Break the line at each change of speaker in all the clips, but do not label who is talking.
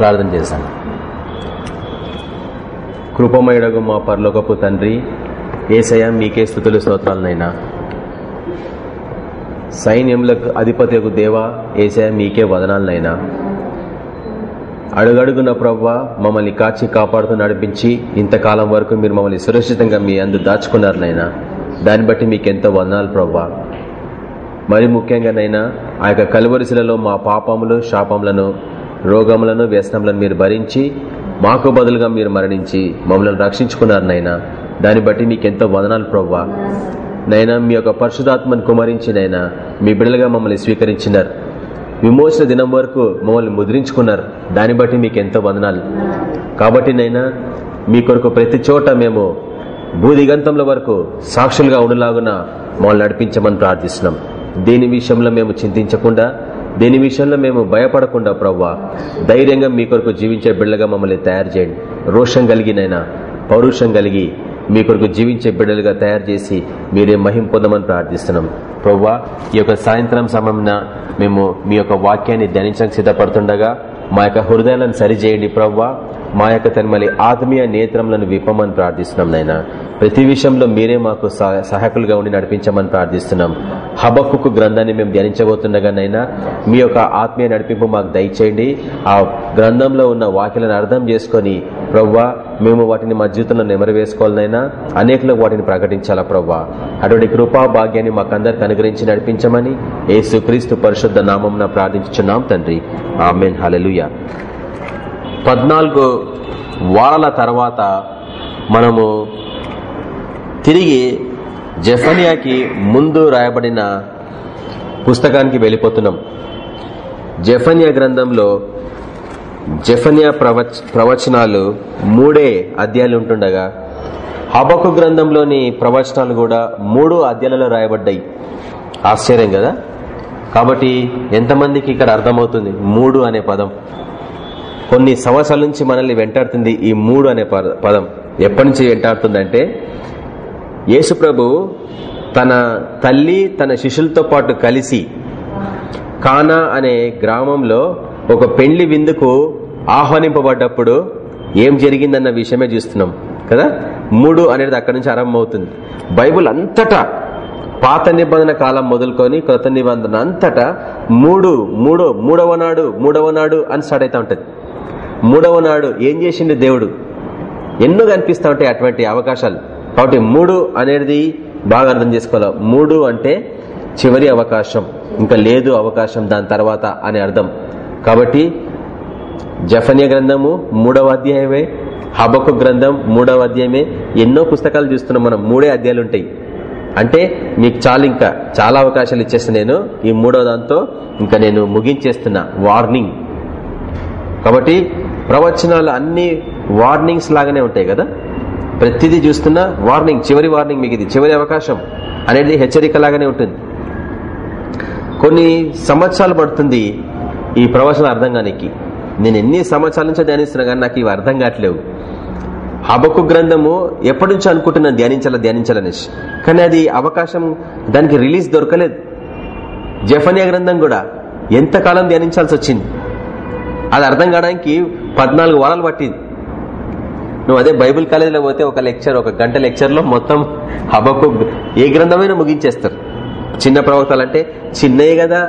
ప్రార్థన చేశాను. కృపమయుడగు మా పరలోకపు తండ్రి ఏసయ మీకే స్థుతులు స్తోత్రాలనైనా. సైన్యములకు అధిపతియకు దేవ ఏసయ మీకే వదనాలనైనా. అడుగడుగున ప్రవ్వ మమ్మల్ని కాచి కాపాడుతూ నడిపించి ఇంతకాలం వరకు మీరు మమ్మల్ని సురక్షితంగా మీ అందు దాచుకున్నారనైనా. దాన్ని బట్టి మీకెంతో వదనాలు ప్రవ్వా. మరి ముఖ్యంగానైనా ఆ యొక్క కలువరిశిలలో మా పాపములు శాపములను రోగములను వ్యసనములను మీరు భరించి మాకు బదులుగా మీరు మరణించి మమ్మల్ని రక్షించుకున్నారు నైనా. దాన్ని బట్టి మీకెంతో వదనాలు ప్రవ్వా. నైనా మీ యొక్క పరిశుధాత్మను కుమరించినైనా మీ బిడ్డలుగా మమ్మల్ని స్వీకరించినారు. విమోచన దినం వరకు మమ్మల్ని ముద్రించుకున్నారు. దాన్ని బట్టి మీకు ఎంతో వందనాలు. కాబట్టి నైనా మీ కొరకు ప్రతి చోట మేము భూదిగంతంలో వరకు సాక్షులుగా ఉండలాగున మమ్మల్ని నడిపించమని ప్రార్థిస్తున్నాం. దీని విషయంలో మేము చింతించకుండా దేని విషయంలో మేము భయపడకుండా ప్రవ్వా ధైర్యంగా మీ కొరకు జీవించే బిడ్డలుగా మమ్మల్ని తయారు చేయండి. రోషం కలిగినైనా పౌరుషం కలిగి మీ కొరకు జీవించే బిడ్డలుగా తయారు చేసి మీరే మహిం పొందమని ప్రార్థిస్తున్నాం. ప్రవ్వా ఈ యొక్క సాయంత్రం సమయంన మేము మీ యొక్క వాక్యాన్ని ధ్యానించడానికి సిద్ధపడుతుండగా మా యొక్క హృదయాలను సరిచేయండి ప్రవ్వా. మా యొక్క తనమలి ఆత్మీయ నేత్రములను విప్పమని ప్రార్థిస్తున్నాం నాయన. ప్రతి విషయంలో మీరే మాకు సహాయకులుగా ఉండి నడిపించమని ప్రార్థిస్తున్నాం. హబక్కు గ్రంథాన్ని మేము ధ్యానించబోతుండగానైనా మీ యొక్క ఆత్మీయ నడిపింపు మాకు దయచేయండి. ఆ గ్రంథంలో ఉన్న వాక్యలను అర్థం చేసుకొని ప్రవ్వా మేము వాటిని మా జీవితంలో నెమరవేసుకోవాలనైనా అనేకలకు వాటిని ప్రకటించాలా ప్రవ్వా. అటువంటి కృపా భాగ్యాన్ని మాకందరికి అనుగ్రహించి నడిపించమని ఏసుక్రీస్తు పరిశుద్ధ నామం ప్రార్థించున్నాం తండ్రి. ఆమెన్. హలలుయ పద్నాలుగు వారాల తర్వాత మనము తిరిగి జఫనియాకి ముందు రాయబడిన పుస్తకానికి వెళ్ళిపోతున్నాం. జఫనియా గ్రంథంలో జఫనియా ప్రవచ ప్రవచనాలు మూడే అధ్యాయులు ఉంటుండగా హబకు గ్రంథంలోని ప్రవచనాలు కూడా మూడు అధ్యాయాలలో రాయబడ్డాయి. ఆశ్చర్యం కదా? కాబట్టి ఎంతమందికి ఇక్కడ అర్థమవుతుంది మూడు అనే పదం? కొన్ని సంవత్సరాల నుంచి మనల్ని వెంటాడుతుంది ఈ మూడు అనే పదం ఎప్పటి నుంచి వెంటాడుతుందంటే యేసుప్రభు తన తల్లి తన శిష్యులతో పాటు కలిసి కానా అనే గ్రామంలో ఒక పెండ్లి విందుకు ఆహ్వానింపబడ్డప్పుడు ఏం జరిగిందన్న విషయమే చూస్తున్నాం కదా? మూడు అనేది అక్కడి నుంచి ఆరంభమవుతుంది. బైబుల్ అంతటా పాత నిబంధన కాలం మొదలుకొని కొత్త నిబంధన అంతటా మూడు మూడో మూడవ నాడు మూడవ నాడు అని స్టార్ట్ అవుతా ఉంటుంది. మూడవ నాడు ఏం చేసిండు దేవుడు? ఎన్నో కనిపిస్తా ఉంటాయి అటువంటి అవకాశాలు. కాబట్టి మూడు అనేది బాగా అర్థం చేసుకోవాలి? మూడు అంటే చివరి అవకాశం ఇంకా లేదు అవకాశం దాని తర్వాత అని అర్థం. కాబట్టి జఫన్య గ్రంథము మూడవ అధ్యాయమే హబకు గ్రంథం మూడవ అధ్యాయమే ఎన్నో పుస్తకాలు చూస్తున్నాం మనం మూడే అధ్యాయాలు ఉంటాయి. అంటే మీకు చాలా ఇంకా చాలా అవకాశాలు ఇచ్చేస్తా నేను. ఈ మూడో దాంతో ఇంకా నేను ముగించేస్తున్నా. వార్నింగ్ కాబట్టి ప్రవచనాలు అన్ని వార్నింగ్స్ లాగానే ఉంటాయి కదా? ప్రతిదీ చూస్తున్నా వార్నింగ్ చివరి వార్నింగ్ మీకు ఇది చివరి అవకాశం అనేది హెచ్చరిక లాగానే ఉంటుంది. కొన్ని సంవత్సరాలు పడుతుంది ఈ ప్రవచనం అర్థం కానికి. నేను ఎన్ని సంవత్సరాల నుంచో ధ్యానిస్తున్నా కానీ నాకు ఇవి అర్థం కావట్లేవు. హబకు గ్రంథము ఎప్పటి నుంచో అనుకుంటున్నాను ధ్యానించాలా ధ్యానించాలనేసి కానీ అది అవకాశం దానికి రిలీజ్ దొరకలేదు. జఫనియా గ్రంథం కూడా ఎంతకాలం ధ్యానించాల్సి వచ్చింది? అది అర్థం కావడానికి పద్నాలుగు వారాలు పట్టింది. నువ్వు అదే బైబుల్ కాలేజీలో పోతే ఒక లెక్చర్ ఒక గంట లెక్చర్లో మొత్తం హబకు ఏ గ్రంథమైనా ముగించేస్తారు. చిన్న ప్రవక్తలు అంటే చిన్నయ్య కదా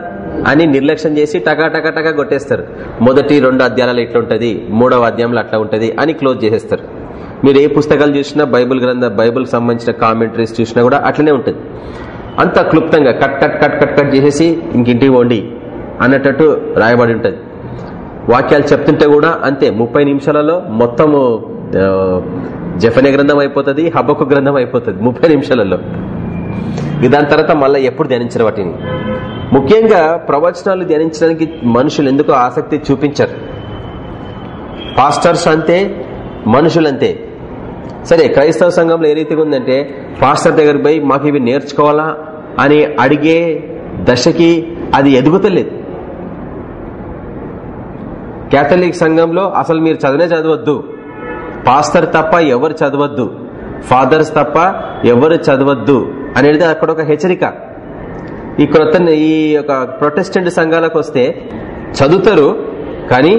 అని నిర్లక్ష్యం చేసి టకా టకా టకా కొట్టేస్తారు. మొదటి రెండు అధ్యాయాలు ఇట్లుంటది మూడవ అధ్యాయంలో అట్లా ఉంటుంది అని క్లోజ్ చేసేస్తారు. మీరు ఏ పుస్తకాలు చూసినా బైబుల్ గ్రంథ బైబుల్ సంబంధించిన కామెంటరీస్ చూసినా కూడా అట్లనే ఉంటుంది. అంత క్లుప్తంగా cut cut cut cut cut చేసేసి ఇంకింటికి వండి అన్నట్టు రాయబడి ఉంటుంది. వాక్యాలు చెప్తుంటే కూడా అంతే ముప్పై నిమిషాలలో మొత్తము జఫనే గ్రంథం అయిపోతుంది హబ్బకు గ్రంథం అయిపోతుంది ముప్పై నిమిషాలలో. దాని తర్వాత మళ్ళీ ఎప్పుడు ధ్యానించరు వాటిని. ముఖ్యంగా ప్రవచనాలు ధ్యానించడానికి మనుషులు ఎందుకో ఆసక్తి చూపించరు? పాస్టర్స్ అంతే మనుషులంతే సరే క్రైస్తవ సంఘంలో ఏ రీతిగా ఉందంటే పాస్టర్ దగ్గర పోయి మాకు ఇవి నేర్చుకోవాలా అని అడిగే దశకి అది ఎదుగుతలేదు. కేథలిక్ సంఘంలో అసలు మీరు చదివే చదవద్దు. పాస్టర్ తప్ప ఎవరు చదవద్దు. ఫాదర్స్ తప్ప ఎవరు చదవద్దు అనేది అక్కడ ఒక హెచ్చరిక. ఈ క్రొత్త ఈ యొక్క ప్రొటెస్టెంట్ సంఘాలకు వస్తే చదువుతారు కానీ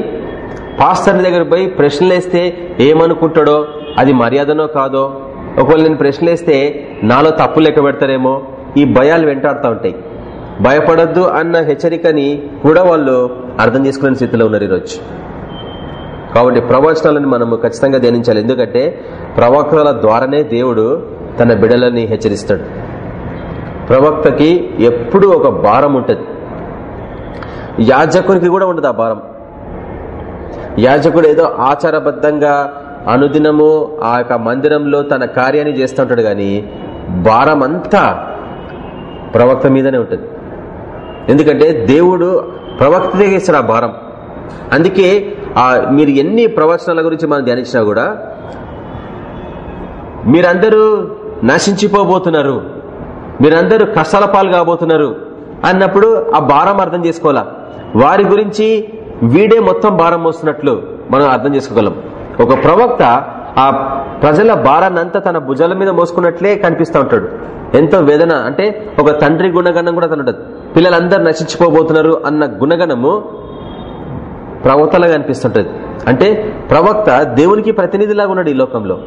పాస్టర్ దగ్గర పోయి ప్రశ్నలు వేస్తే ఏమనుకుంటాడో అది మర్యాదనో కాదో? ఒకవేళ నేను ప్రశ్నలు వేస్తే నాలో తప్పు లెక్క పెడతారేమో? ఈ భయాలు వెంటాడుతూ ఉంటాయి. భయపడద్దు అన్న హెచ్చరికని కూడా వాళ్ళు అర్థం చేసుకునే స్థితిలో ఉన్నారు ఈరోజు. కాబట్టి ప్రవచనాలను మనము ఖచ్చితంగా ధ్యానించాలి. ఎందుకంటే ప్రవక్తల ద్వారానే దేవుడు తన బిడలని హెచ్చరిస్తాడు. ప్రవక్తకి ఎప్పుడూ ఒక భారం ఉంటుంది. యాజకునికి కూడా ఉండదు ఆ భారం. యాజకుడు ఏదో ఆచారబద్ధంగా అనుదినము ఆ యొక్క మందిరంలో తన కార్యాన్ని చేస్తూ ఉంటాడు కానీ భారం అంతా ప్రవక్త మీదనే ఉంటుంది. ఎందుకంటే దేవుడు ప్రవక్త ఇస్తాడు ఆ భారం. అందుకే ఆ మీరు ఎన్ని ప్రవచనాల గురించి మనం ధ్యానించినా కూడా మీరందరూ నశించిపోబోతున్నారు. మీరందరూ కష్టాల పాలు కాబోతున్నారు అన్నప్పుడు ఆ భారం అర్థం చేసుకోవాలా? వారి గురించి వీడే మొత్తం భారం మోస్తున్నట్లు మనం అర్థం చేసుకోగలం. ఒక ప్రవక్త ఆ ప్రజల భారాన్నంతా తన భుజాల మీద మోసుకున్నట్లే కనిపిస్తూ ఉంటాడు. ఎంతో వేదన అంటే ఒక తండ్రి గుణగణం కూడా తను పిల్లలందరూ నశించిపోబోతున్నారు అన్న గుణగణము ప్రవక్తలాగా అనిపిస్తుంటది. అంటే ప్రవక్త దేవునికి ప్రతినిధిలాగా ఉన్నాడు ఈ లోకంలో.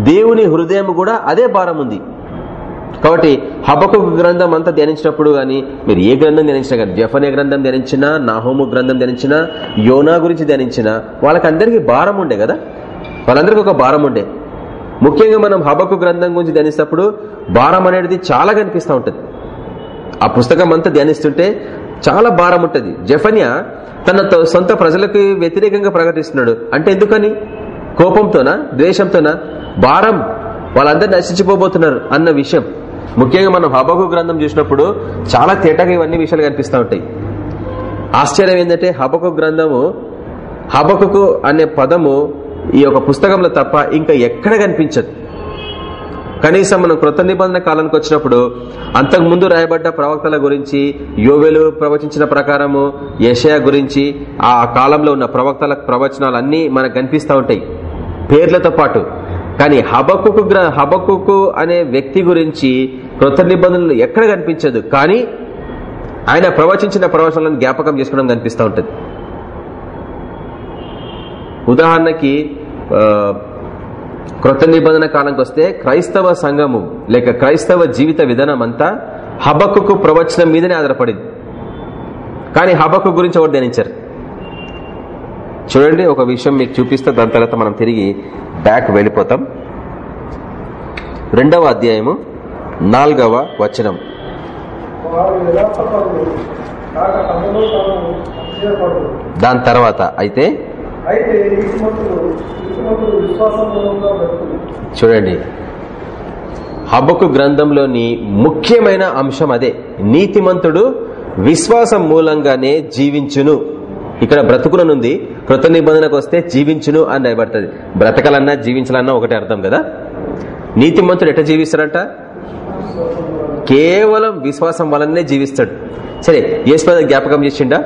దేవుని హృదయం కూడా అదే భారం ఉంది. కాబట్టి హబకు గ్రంథం అంతా ధ్యానించినప్పుడు కానీ మీరు ఏ గ్రంథం ధ్యానించినా కానీ జఫనే గ్రంథం ధ్యానించినా నాహోము గ్రంథం ధ్యానించినా యోనా గురించి ధ్యానించినా వాళ్ళకందరికీ భారం ఉండే కదా? వాళ్ళందరికీ ఒక భారం ఉండే. ముఖ్యంగా మనం హబకు గ్రంథం గురించి ధ్యానిస్తున్నప్పుడు భారం అనేది చాలా కనిపిస్తూ ఉంటుంది. ఆ పుస్తకం అంతా ధ్యానిస్తుంటే చాలా భారం ఉంటుంది. జఫన్యా తన సొంత ప్రజలకు వ్యతిరేకంగా ప్రకటిస్తున్నాడు. అంటే ఎందుకని? కోపంతోనా? ద్వేషంతోనా? భారం. వాళ్ళందరూ నశించిపోబోతున్నారు అన్న విషయం. ముఖ్యంగా మనం హబకు గ్రంథం చూసినప్పుడు చాలా తేటగా ఇవన్నీ విషయాలు కనిపిస్తూ ఉంటాయి. ఆశ్చర్యం ఏంటంటే హబకు గ్రంథము హబకు అనే పదము ఈ యొక్క పుస్తకంలో తప్ప ఇంకా ఎక్కడ కనిపించదు. కనీసం మనం కృత నిబంధన కాలానికి వచ్చినప్పుడు అంతకు ముందు రాయబడ్డ ప్రవక్తల గురించి యోవేలు ప్రవచించిన ప్రకారము యషయ గురించి ఆ కాలంలో ఉన్న ప్రవక్తల ప్రవచనాలన్నీ మనకు కనిపిస్తూ ఉంటాయి పేర్లతో పాటు. కానీ హబక్కు హబక్కు అనే వ్యక్తి గురించి కృత నిబంధనలు ఎక్కడ కనిపించదు కానీ ఆయన ప్రవచించిన ప్రవచనాలను జ్ఞాపకం చేసుకోవడం కనిపిస్తూ ఉంటుంది. ఉదాహరణకి క్రొత్త నిబంధన కాలంకి వస్తే క్రైస్తవ సంఘము లేక క్రైస్తవ జీవిత విధానం అంతా హబక్కు ప్రవచనం మీదనే ఆధారపడింది. కానీ హబక్కు గురించి ఎవరు ధ్యానించారు? చూడండి ఒక విషయం మీకు చూపిస్తే దాని తర్వాత మనం తిరిగి బ్యాక్ వెళ్ళిపోతాం. రెండవ అధ్యాయము నాలుగవ వచనం. దాని తర్వాత అయితే చూడండి. హబ్బకు గ్రంథంలోని ముఖ్యమైన అంశం అదే. నీతిమంతుడు విశ్వాసం మూలంగానే జీవించును. ఇక్కడ బ్రతుకులనుంది కృత నిబంధనకు వస్తే జీవించును అని నిలబడుతుంది బ్రతకాలన్నా జీవించాలన్నా ఒకటే అర్థం కదా? నీతిమంతుడు ఎట్లా జీవిస్తాడంట? కేవలం విశ్వాసం వలననే జీవిస్తాడు. సరే ఏసుపద జ్ఞాపకం చేసిండా?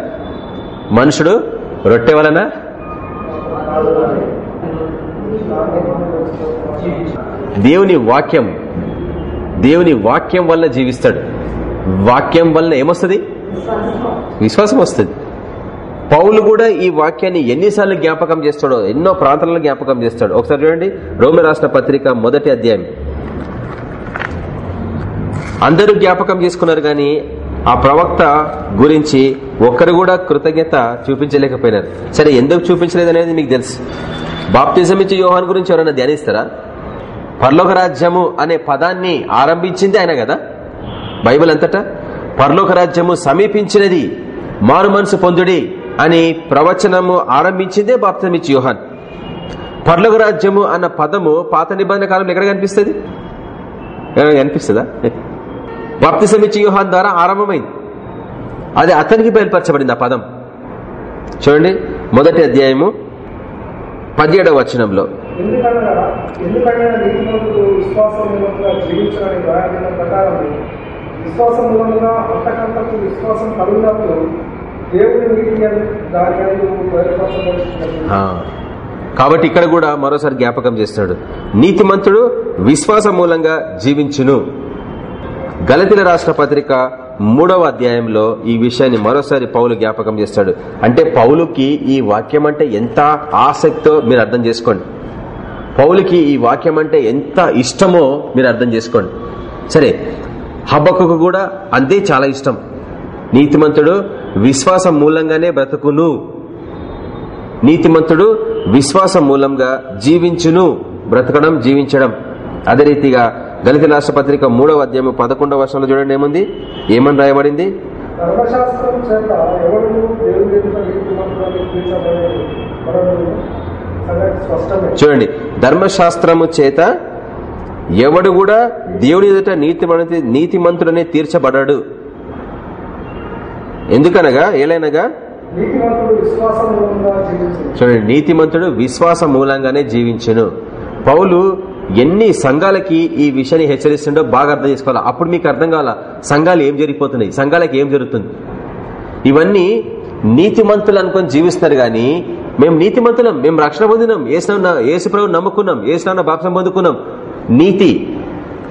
మనుషుడు రొట్టె వలన దేవుని వాక్యం దేవుని వాక్యం వల్ల జీవిస్తాడు. వాక్యం వల్ల ఏమొస్తుంది? విశ్వాసం వస్తుంది. పౌలు కూడా ఈ వాక్యాన్ని ఎన్నిసార్లు జ్ఞాపకం చేస్తాడో ఎన్నో ప్రాంతాలను జ్ఞాపకం చేస్తాడు. ఒకసారి చూడండి రోమి రాష్ట్ర పత్రిక మొదటి అధ్యాయం. అందరూ జ్ఞాపకం చేసుకున్నారు కానీ ఆ ప్రవక్త గురించి ఒక్కరు కూడా కృతజ్ఞత చూపించలేకపోయినారు. సరే ఎందుకు చూపించలేదు అనేది మీకు తెలుసు. బాప్తిజం ఇచ్చే యోహాన్ గురించి ఎవరైనా ధ్యానిస్తారా? పర్లోక రాజ్యము అనే పదాన్ని ఆరంభించింది ఆయన కదా? బైబిల్ అంతటా? పర్లోక రాజ్యము సమీపించినది మారు మనసు పొందుడి అని ప్రవచనము ఆరంభించిందే బాప్తమిచ్చి యోహాన్. పర్లోక రాజ్యము అన్న పదము పాత నిబంధన కాలంలో ఎక్కడ కనిపిస్తుంది? కనిపిస్తుందా? బాప్తిసం యూహాన్ ద్వారా ఆరంభమైంది. అది అతనికి బయలుపరచబడింది ఆ పదం. చూడండి మొదటి అధ్యాయము పదిహేడవ వచనంలో. కాబట్టి ఇక్కడ కూడా మరోసారి జ్ఞాపకం చేస్తున్నాడు. నీతిమంతుడు విశ్వాస మూలంగా జీవించును. గలతిల రాష్ట్ర పత్రిక మూడవ అధ్యాయంలో ఈ విషయాన్ని మరోసారి పౌలు జ్ఞాపకం చేస్తాడు. అంటే పౌలుకి ఈ వాక్యం అంటే ఎంత ఆసక్తో మీరు అర్థం చేసుకోండి. పౌలుకి ఈ వాక్యం అంటే ఎంత ఇష్టమో మీరు అర్థం చేసుకోండి. సరే హబ్బకు కూడా అంతే చాలా ఇష్టం. నీతిమంతుడు విశ్వాసం మూలంగానే బ్రతుకును. నీతిమంతుడు విశ్వాసం మూలంగా జీవించును బ్రతకడం జీవించడం. అదే రీతిగా దళిత రాష్ట్ర పత్రిక మూడవ అధ్యాయం పదకొండవ వర్షంలో చూడండి ఏముంది? ఏమని రాయబడింది? చూడండి ధర్మశాస్త్రము చేత ఎవడు కూడా దేవుని ఎదుట నీతి నీతిమంతుడనే తీర్చబడడు. ఎందుకనగా ఏలైనగా? చూడండి నీతిమంతుడు విశ్వాస మూలంగానే జీవించును. పౌలు ఎన్ని సంఘాలకి ఈ విషయాన్ని హెచ్చరిస్తుండో బాగా అర్థం చేసుకోవాలి. అప్పుడు మీకు అర్థం కావాల? సంఘాలు ఏం జరిగిపోతున్నాయి? సంఘాలకి ఏం జరుగుతుంది? ఇవన్నీ నీతిమంతులు అనుకొని జీవిస్తారు కానీ మేము నీతిమంతులం మేము రక్షణ పొందినాం ఏసు ఏసుప్రభు నమ్ముకున్నాం ఏసునాన్న బాప్సం పొందుకున్నాం. నీతి.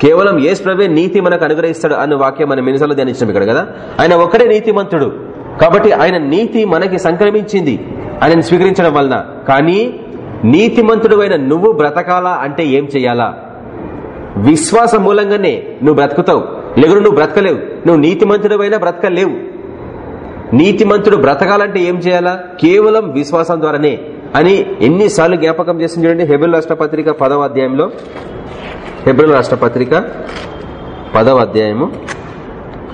కేవలం ఏసు ప్రభే నీతి మనకు అనుగ్రహిస్తాడు అన్న వాక్యం మనం మినిసార్లు ధ్యానించాం ఇక్కడ కదా? ఆయన ఒక్కడే నీతిమంతుడు. కాబట్టి ఆయన నీతి మనకి సంక్రమించింది. ఆయనను స్వీకరించడం వలన. కానీ నీతిమంతుడు నువ్వు బ్రతకాలా అంటే ఏం చెయ్యాలా? విశ్వాస మూలంగానే నువ్వు బ్రతుకుతావు. లేకుండా నువ్వు బ్రతకలేవు. నువ్వు నీతిమంతుడు అయినా బ్రతకలేవు. నీతిమంతుడు బ్రతకాలంటే ఏం చేయాలా కేవలం విశ్వాసం ద్వారానే. అని ఎన్నిసార్లు జ్ఞాపకం చేస్తుంది చూడండి. హెబ్రిల్ రాష్ట్ర పత్రిక పదవ అధ్యాయంలో. హెబ్రిల్ రాష్ట్ర పత్రిక పదవ అధ్యాయము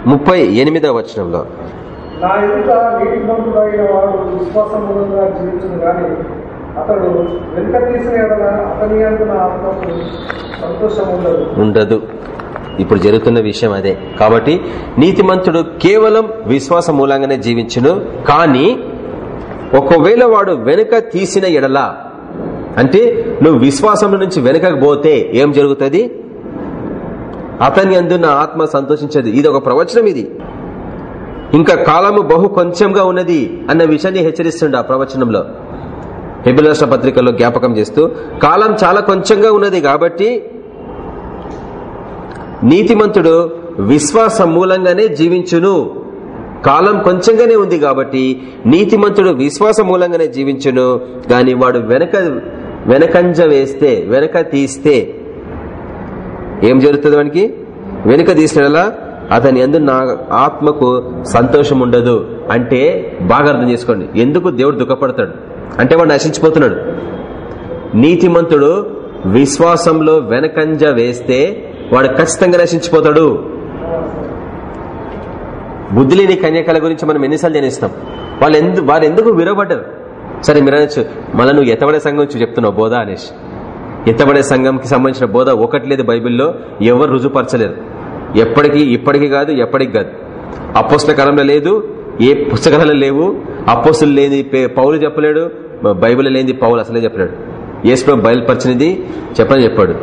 ముప్పై ఎనిమిదవ వచనంలో.
నా ఎదుట నీతిమంతుడైన వాడు విశ్వాసం మూలంగా జీవించను అతడు వెనుక తీసిన అతని ఆత్మకు సంతోషం ఉండదు.
ఉండదు. ఇప్పుడు జరుగుతున్న విషయం అదే. కాబట్టి నీతిమంతుడు కేవలం విశ్వాస మూలంగానే జీవించును. కానీ ఒకవేళ వాడు వెనుక తీసిన ఎడల అంటే నువ్వు విశ్వాసం నుంచి వెనుకకు పోతే ఏం జరుగుతుంది? అతని అందున్న ఆత్మ సంతోషించదు. ఇది ఒక ప్రవచనం ఇది. ఇంకా కాలము బహు కొంచెంగా ఉన్నది అన్న విషయాన్ని హెచ్చరిస్తుండ ఆ ప్రవచనంలో. హెబిలర్ష పత్రికలో జ్ఞాపకం చేస్తూ కాలం చాలా కొంచెంగా ఉన్నది కాబట్టి నీతిమంతుడు విశ్వాస మూలంగానే జీవించును. కాలం కొంచెంగానే ఉంది కాబట్టి నీతిమంతుడు విశ్వాస మూలంగానే జీవించును. గాని వాడు వెనక వెనకంజ వేస్తే వెనక తీస్తే ఏం జరుగుతుంది వానికి? వెనుక తీసినలా అతని ఎందు నా ఆత్మకు సంతోషం ఉండదు. అంటే బాగా అర్థం చేసుకోండి. ఎందుకు దేవుడు దుఃఖపడతాడు? అంటే వాడు నశించిపోతున్నాడు. నీతిమంతుడు విశ్వాసంలో వెనకంజ వేస్తే వాడు ఖచ్చితంగా నశించిపోతాడు. బుద్ధి లేని కన్యకల గురించి మనం ఎన్నిసార్లు జనిస్తాం. వాళ్ళు ఎందు వారు ఎందుకు విరవబడ్డారు సరే మీరు అనొచ్చు. మళ్ళీ నువ్వు ఎత్తబడే సంఘం చెప్తున్నావు బోధ అనేసి ఎత్తబడే సంఘంకి సంబంధించిన బోధ ఒకటి లేదు బైబిల్లో ఎవరు రుజుపరచలేరు ఎప్పటికీ ఇప్పటికీ కాదు ఎప్పటికి కాదు. అపోస్ల కాలంలో లేదు ఏ పుస్తకాలు లేవు. అపోసులు లేని పౌలు చెప్పలేడు. బైబిల్ లేని పౌలు అసలే చెప్పలేడు. ఏసుప్రభు బయలుపరిచినది చెప్పని చెప్పాడు.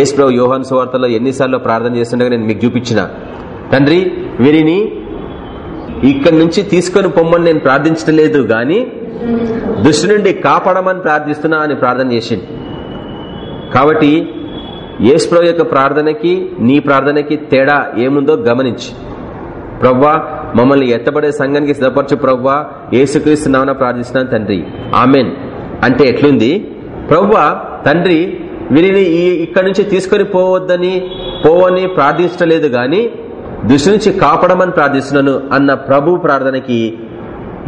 ఏసుప్రభు యోహాన్ సువార్తలో ఎన్నిసార్లు ప్రార్థన చేస్తుండగా నేను మీకు చూపించిన. తండ్రి వీరిని ఇక్కడి నుంచి తీసుకొని పొమ్మని నేను ప్రార్థించడం లేదు గాని దృష్టి నుండి కాపాడమని ప్రార్థిస్తున్నా అని ప్రార్థన చేసింది కాబట్టి ఏసుప్రభు యొక్క ప్రార్థనకి నీ ప్రార్థనకి తేడా ఏముందో గమనించి. ప్రవ్వా మమ్మల్ని ఎత్తబడే సంఘానికి సిద్ధపరచు ప్రవ్వా ఏసుక్రీస్తు నామన ప్రార్థిస్తున్నాను తండ్రి. ఆమెన్. అంటే ఎట్లుంది? ప్రవ్వా తండ్రి వీరిని ఇక్కడి నుంచి తీసుకొని పోవద్దని పోవని ప్రార్థించలేదు గాని దృష్టి నుంచి కాపాడమని ప్రార్థిస్తున్నాను అన్న ప్రభు ప్రార్థనకి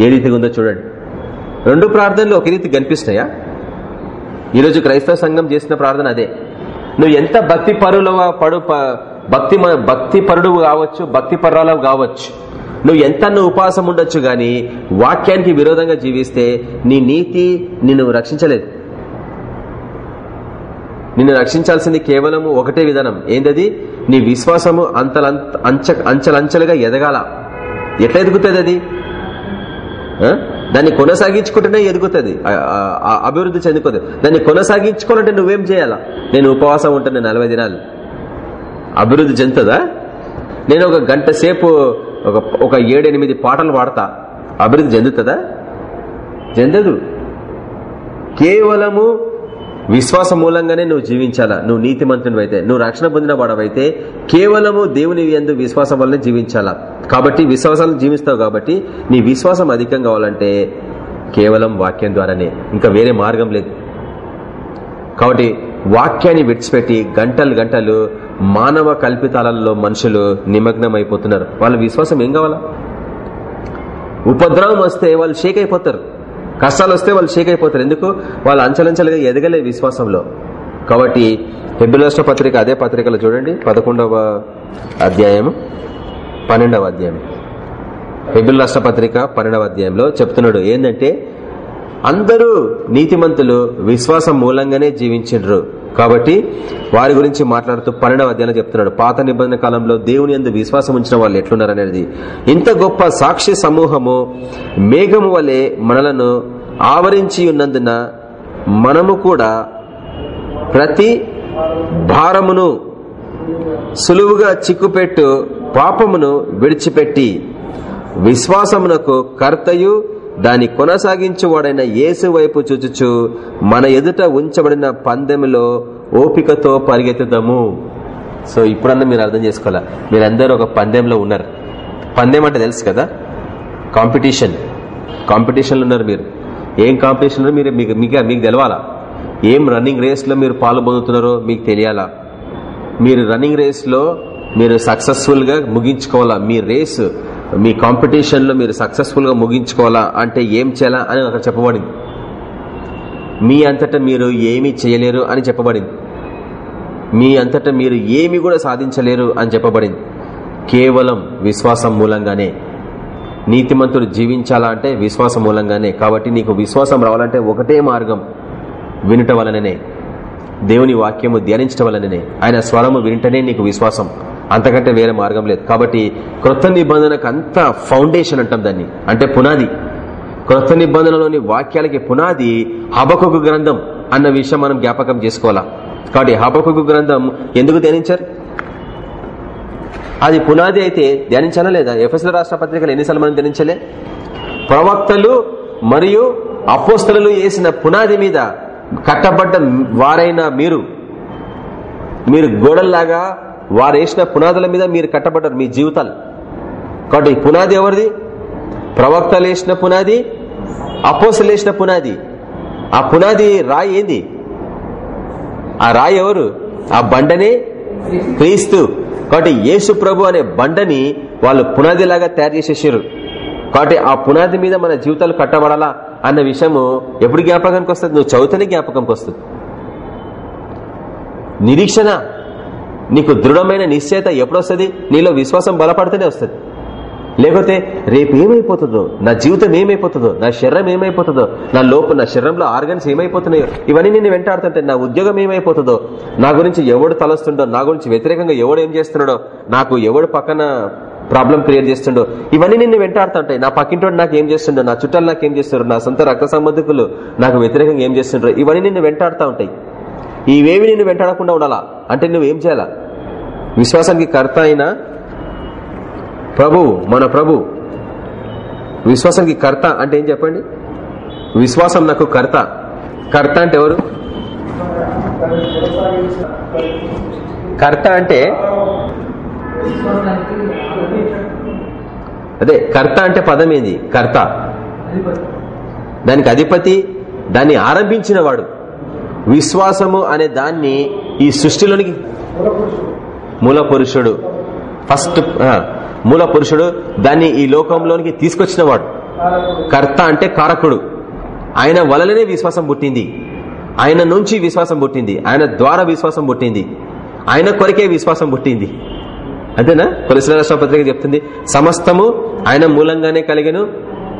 ఏ రీతిగా ఉందో చూడండి. రెండు ప్రార్థనలు ఒక రీతి కనిపిస్తున్నాయా? ఈరోజు క్రైస్తవ సంఘం చేసిన ప్రార్థన అదే. నువ్వు ఎంత భక్తి పరులవ పడు భక్తి భక్తి పరుడు కావచ్చు భక్తి పర్రాలవు కావచ్చు. నువ్వు ఎంత నువ్వు ఉపవాసం ఉండొచ్చు గాని వాక్యానికి విరోధంగా జీవిస్తే నీ నీతి నిన్ను రక్షించలేదు. నిన్ను రక్షించాల్సింది కేవలము ఒకటే విధానం. ఏంటది నీ విశ్వాసము అంతలంత అంచ అంచలంచలుగా ఎదగాల. ఎట్లా ఎదుగుతుంది అది దాన్ని కొనసాగించుకుంటేనే ఎదుగుతుంది. అభివృద్ధి చెందుకోదు. దాన్ని కొనసాగించుకోవాలంటే నువ్వేం చేయాలా? నేను ఉపవాసం ఉంటాను నలభై దినాలు. అభివృద్ధి చెందుతుందా? నేను ఒక గంట సేపు ఒక ఒక ఏడెనిమిది పాటలు పాడతా. అభివృద్ధి చెందుతుందా? చెందదు. కేవలము విశ్వాస మూలంగానే నువ్వు జీవించాలా? నువ్వు నీతిమంతుని అయితే నువ్వు రక్షణ పొందిన వాడవైతే కేవలము దేవుని ఎందు విశ్వాసం వల్లనే జీవించాలా? కాబట్టి విశ్వాసాలను జీవిస్తావు కాబట్టి నీ విశ్వాసం అధికం కావాలంటే కేవలం వాక్యం ద్వారానే. ఇంకా వేరే మార్గం లేదు. కాబట్టి వాక్యాన్ని విడిచిపెట్టి గంటలు గంటలు మానవ కల్పితాలలో మనుషులు నిమగ్నమైపోతున్నారు. వాళ్ళ విశ్వాసం ఏం కావాలా? ఉపద్రవం వస్తే వాళ్ళు షేక్ అయిపోతారు. కష్టాలు వస్తే వాళ్ళు షేక్ అయిపోతారు. ఎందుకు? వాళ్ళు అంచలంచలుగా ఎదగలే విశ్వాసంలో. కాబట్టి హెబ్బిల్ పత్రిక అదే పత్రికలో చూడండి. పదకొండవ అధ్యాయం పన్నెండవ అధ్యాయం హెబిల్ రాష్ట్ర పత్రిక పన్నెండవ అధ్యాయంలో చెప్తున్నాడు. ఏంటంటే అందరూ నీతిమంతులు విశ్వాసం మూలంగానే జీవించిండ్రు కాబట్టి వారి గురించి మాట్లాడుతూ పన్నెండవ అధ్యాయంలో చెప్తున్నాడు. పాత నిబంధన కాలంలో దేవుని ఎందు విశ్వాసం ఉంచిన వాళ్ళు ఎట్లున్నారనేది. ఇంత గొప్ప సాక్షి సమూహము మేఘము వలె మనలను ఆవరించి ఉన్నందున మనము కూడా ప్రతి భారమును సులువుగా చిక్కుపెట్టు పాపమును విడిచిపెట్టి విశ్వాసమునకు కర్తయు దాన్ని కొనసాగించేవాడైన యేసు వైపు చూచుచు మన ఎదుట ఉంచబడిన పందెములో ఓపికతో పరిగెత్తుదాము. సో ఇప్పుడన్నా మీరు అర్థం చేసుకోవాలా? మీరందరూ ఒక పందెంలో ఉన్నారు. పందెం అంటే తెలుసు కదా? కాంపిటీషన్. కాంపిటీషన్లో ఉన్నారు మీరు. ఏం కాంపిటీషన్లో మీరు మీకు మీకు మీకు తెలవాలా? ఏం రన్నింగ్ రేస్లో మీరు పాల్పొందుతున్నారో మీకు తెలియాలా? మీరు రన్నింగ్ రేస్లో మీరు సక్సెస్ఫుల్గా ముగించుకోవాలా? మీ రేస్ మీ కాంపిటీషన్లో మీరు సక్సెస్ఫుల్గా ముగించుకోవాలా? అంటే ఏం చేయాలా? అని అక్కడ చెప్పబడింది. మీ అంతటా మీరు ఏమీ చేయలేరు అని చెప్పబడింది. మీ అంతటా మీరు ఏమి కూడా సాధించలేరు అని చెప్పబడింది. కేవలం విశ్వాసం మూలంగానే. నీతిమంతుడు జీవించాలా అంటే విశ్వాసం మూలంగానే. కాబట్టి నీకు విశ్వాసం రావాలంటే ఒకటే మార్గం వినుట వలననే. దేవుని వాక్యము ధ్యానించడం వలననే. ఆయన స్వరము వింటనే నీకు విశ్వాసం. అంతకంటే వేరే మార్గం లేదు. కాబట్టి క్రొత్త నిబంధనకు అంత ఫౌండేషన్ అంటాం దాన్ని. అంటే పునాది. క్రొత్త నిబంధనలోని వాక్యాలకి పునాది హబకొకు గ్రంథం అన్న విషయం మనం జ్ఞాపకం చేసుకోవాలా? కాబట్టి హబకొకు గ్రంథం ఎందుకు ధ్యానించారు? అది పునాది అయితే ధ్యానించాలా లేదా? ఎఫ్ఎస్ఎల్ రాష్ట్ర పత్రికలు ఎన్నిసార్లు మనం ధ్యానించలే? ప్రవక్తలు మరియు అపోస్తలు వేసిన పునాది మీద కట్టబడ్డ వారైన మీరు మీరు గోడల్లాగా వారు వేసిన పునాదుల మీద మీరు కట్టబడ్డారు మీ జీవితాలు. కాబట్టి పునాది ఎవరిది? ప్రవక్తలు వేసిన పునాది అపోసలు వేసిన పునాది. ఆ పునాది రాయి ఏంది? ఆ రాయి ఎవరు? ఆ బండనే? క్రీస్తు. కాబట్టి యేసు ప్రభు అనే బండని వాళ్ళు పునాదిలాగా తయారు చేసేసారు. కాబట్టి ఆ పునాది మీద మన జీవితాలు కట్టబడాలా అన్న విషయము ఎప్పుడు జ్ఞాపకానికి వస్తుంది? నువ్వు చదువుతూనే జ్ఞాపకంకి వస్తుంది. నిరీక్షణ నీకు దృఢమైన నిశ్చయత ఎప్పుడొస్తుంది? నీలో విశ్వాసం బలపడితేనే వస్తుంది. లేకపోతే రేపు ఏమైపోతుందో? నా జీవితం ఏమైపోతుందో? నా శరీరం ఏమైపోతుందో? నా లోపు నా శరీరంలో ఆర్గన్స్ ఏమైపోతున్నాయో? ఇవన్నీ నేను వెంటాడుతుంటే నా ఉద్యోగం ఏమైపోతుందో? నా గురించి ఎవడు తలస్తుండో? నా గురించి వ్యతిరేకంగా ఎవడు ఏం చేస్తున్నాడో? నాకు ఎవడు పక్కన ప్రాబ్లం క్రియేట్ చేస్తుండో? ఇవన్నీ నిన్ను వెంటాడుతుంటాయి. నా పక్కింటోడు నాకు ఏం చేస్తుండో? నా చుట్టాలు నాకు ఏం చేస్తున్నారు? నా సొంత రక్త సంబంధికులు నాకు వ్యతిరేకంగా ఏం చేస్తుండ్రో? ఇవన్నీ నిన్ను వెంటాడుతూ ఉంటాయి. ఇవేవి నిన్ను వెంటాడకుండా ఉండాలా? అంటే నువ్వు ఏం చేయాలా? విశ్వాసానికి కర్త అయిన ప్రభు మన ప్రభు. విశ్వాసానికి కర్త అంటే ఏం చెప్పండి? విశ్వాసం నాకు కర్త. కర్త అంటే ఎవరు? కర్త అంటే? అదే కర్త అంటే పదం ఏంది? కర్త. దానికి అధిపతి దాన్ని ఆరంభించిన వాడు. విశ్వాసము అనే దాన్ని ఈ సృష్టిలోనికి మూల పురుషుడు ఫస్ట్ మూల పురుషుడు దాన్ని ఈ లోకంలోనికి తీసుకొచ్చిన వాడు కర్త అంటే కారకుడు. ఆయన వలలనే విశ్వాసం పుట్టింది. ఆయన నుంచి విశ్వాసం పుట్టింది. ఆయన ద్వారా విశ్వాసం పుట్టింది. ఆయన కొరకే విశ్వాసం పుట్టింది. అంతేనా? కొలసిన రాష్ట్ర పత్రిక చెప్తుంది సమస్తము ఆయన మూలంగానే కలిగాను.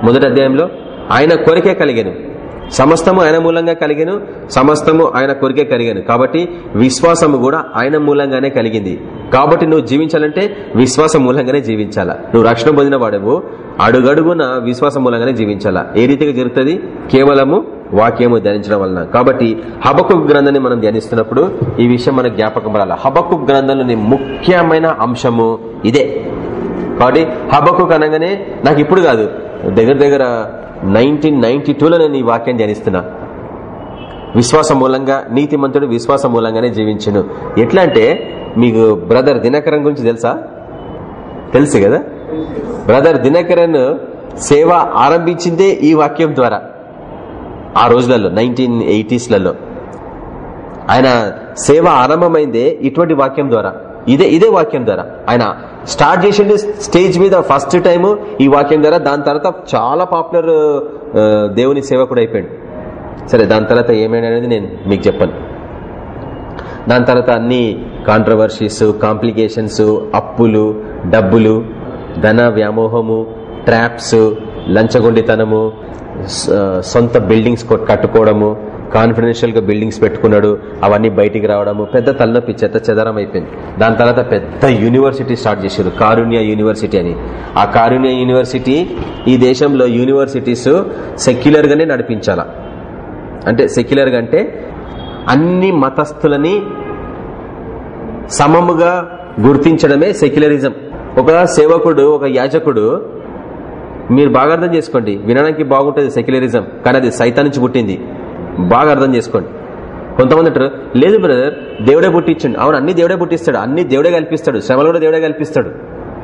మొదటి అధ్యాయంలో ఆయన కొరకే కలిగాను. సమస్తము ఆయన మూలంగా కలిగాను సమస్తము ఆయన కొరికే కలిగాను. కాబట్టి విశ్వాసము కూడా ఆయన మూలంగానే కలిగింది. కాబట్టి నువ్వు జీవించాలంటే విశ్వాసం మూలంగానే జీవించాలా. నువ్వు రక్షణ పొందిన వాడవు అడుగడుగున విశ్వాసం మూలంగానే జీవించాలా. ఏ రీతిగా జరుగుతుంది? కేవలము వాక్యము ధ్యానించడం వలన. కాబట్టి హబకు గ్రంథాన్ని మనం ధ్యానిస్తున్నప్పుడు ఈ విషయం మనకు జ్ఞాపకం రాలా. హబకు గ్రంథంలోని ముఖ్యమైన అంశము ఇదే. కాబట్టి హబకు అనగానే నాకు ఇప్పుడు కాదు. దగ్గర దగ్గర నైన్టీన్ నైన్టీ టూలో నేను ఈ వాక్యం ధ్యానిస్తున్నా. విశ్వాసం మూలంగా నీతిమంతుడు విశ్వాసం మూలంగానే జీవించను. ఎట్లా అంటే మీకు బ్రదర్ దినకరన్ గురించి తెలుసా? తెలుసు కదా? బ్రదర్ దినకరన్ సేవ ఆరంభించిందే ఈ వాక్యం ద్వారా. ఆ రోజులలో నైన్టీన్ ఎయిటీస్లలో. ఆయన సేవ ఆరంభమైందే ఇటువంటి వాక్యం ద్వారా. ఇదే ఇదే వాక్యం ద్వారా. ఆయన స్టార్ట్ చేసింది స్టేజ్ మీద ఫస్ట్ టైం ఈ వాక్యం ద్వారా. దాని తర్వాత చాలా పాపులర్ దేవుని సేవకుడు అయిపోయాడు. సరే దాని తర్వాత ఏమైనా అనేది నేను మీకు చెప్పాను. దాని తర్వాత అన్ని కాంట్రవర్సీస్ కాంప్లికేషన్స్ అప్పులు డబ్బులు ధన వ్యామోహము ట్రాప్స్ లంచగొండితనము సొంత బిల్డింగ్స్ కట్టుకోవడము కాన్ఫిడెన్షియల్గా బిల్డింగ్స్ పెట్టుకున్నాడు. అవన్నీ బయటికి రావడము పెద్ద తలనొప్పి చెత్త చెదరం అయిపోయింది దాని తర్వాత పెద్ద యూనివర్సిటీ స్టార్ట్ చేశారు కారుణ్య యూనివర్సిటీ అని. ఆ కారుణ్య యూనివర్సిటీ ఈ దేశంలో యూనివర్సిటీస్ సెక్యులర్ గానే నడిపించాల. అంటే సెక్యులర్గా అంటే అన్ని మతస్థులని సమముగా గుర్తించడమే సెక్యులరిజం. ఒక సేవకుడు ఒక యాజకుడు మీరు బాగా అర్థం చేసుకోండి వినడానికి బాగుంటుంది సెక్యులరిజం కానీ అది సైతానికి నుంచి పుట్టింది. బాగా అర్థం చేసుకోండి. కొంతమంది అంటారు లేదు బ్రదర్ దేవుడే పుట్టించండి. అవును అన్ని దేవుడే పుట్టిస్తాడు అన్ని దేవుడే కల్పిస్తాడు శ్రమలు కూడా దేవుడే కల్పిస్తాడు.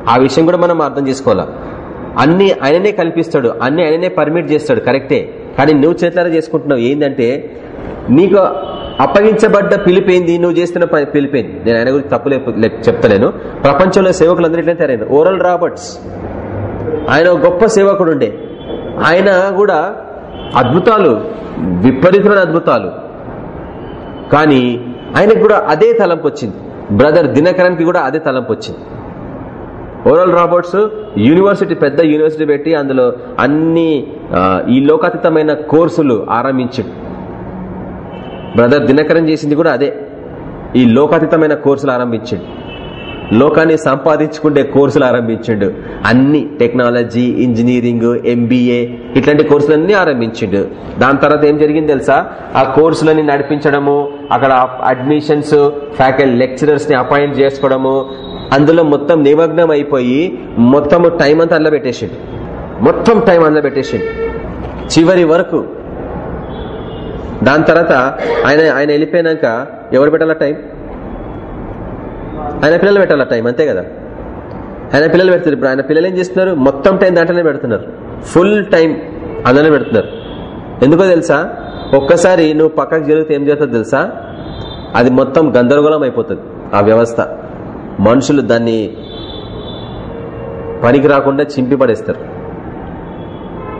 ఆ విషయం కూడా మనం అర్థం చేసుకోవాలా? అన్ని ఆయననే కల్పిస్తాడు అన్ని ఆయననే పర్మిట్ చేస్తాడు కరెక్టే. కానీ నువ్వు చేతులారా చేసుకుంటున్నావు? ఏంటంటే నీకు అప్పగించబడ్డ పిలిపోయింది నువ్వు చేస్తున్న పని పిలిపోయింది నేను ఆయన గురించి తప్పు చెప్తలేను. ప్రపంచంలో సేవకులు అందరూ తయారైన ఓరల్ రాబర్ట్స్ ఆయన గొప్ప సేవకుడు ఉండే. ఆయన కూడా అద్భుతాలు విపరీతమైన అద్భుతాలు. కానీ ఆయనకు కూడా అదే తలంపు వచ్చింది బ్రదర్ దినకరన్కి కూడా అదే తలంపు వచ్చింది ఓరల్ రాబర్ట్స్ యూనివర్సిటీ పెద్ద యూనివర్సిటీ పెట్టి అందులో అన్ని ఈ లోకాతీతమైన కోర్సులు ఆరంభించాడు. బ్రదర్ దినకరన్ చేసింది కూడా అదే. ఈ లోకాతీతమైన కోర్సులు ఆరంభించాడు. లోకాన్ని సంపాదించుకుంటే కోర్సులు ఆరంభించిండు. అన్ని టెక్నాలజీ ఇంజనీరింగ్ ఎంబీఏ ఇట్లాంటి కోర్సులన్నీ ఆరంభించిండు. దాని తర్వాత ఏం జరిగింది తెలుసా? ఆ కోర్సులని నడిపించడము అక్కడ అడ్మిషన్స్ ఫ్యాకల్టీ లెక్చరర్స్ని అపాయింట్ చేసుకోవడము అందులో మొత్తం నిమగ్నం అయిపోయి మొత్తం టైం అంతా అందులో పెట్టేసిండు. మొత్తం టైం అందులో పెట్టేసిండు. చివరి వరకు. దాని తర్వాత ఆయన ఆయన వెళ్ళిపోయినాక ఎవరు పెట్టాల టైం? ఆయన పిల్లలు పెట్టాల టైం అంతే కదా? ఆయన పిల్లలు పెడుతున్నారు. ఇప్పుడు ఆయన పిల్లలు ఏం చేస్తున్నారు? మొత్తం టైం దాంట్లోనే పెడుతున్నారు. ఫుల్ టైం అందులోనే పెడుతున్నారు. ఎందుకో తెలుసా? ఒక్కసారి నువ్వు పక్కకు జరిగితే ఏం జరుగుతుందో తెలుసా? అది మొత్తం గందరగోళం అయిపోతుంది ఆ వ్యవస్థ. మనుషులు దాన్ని పనికి రాకుండా చింపి పడేస్తారు.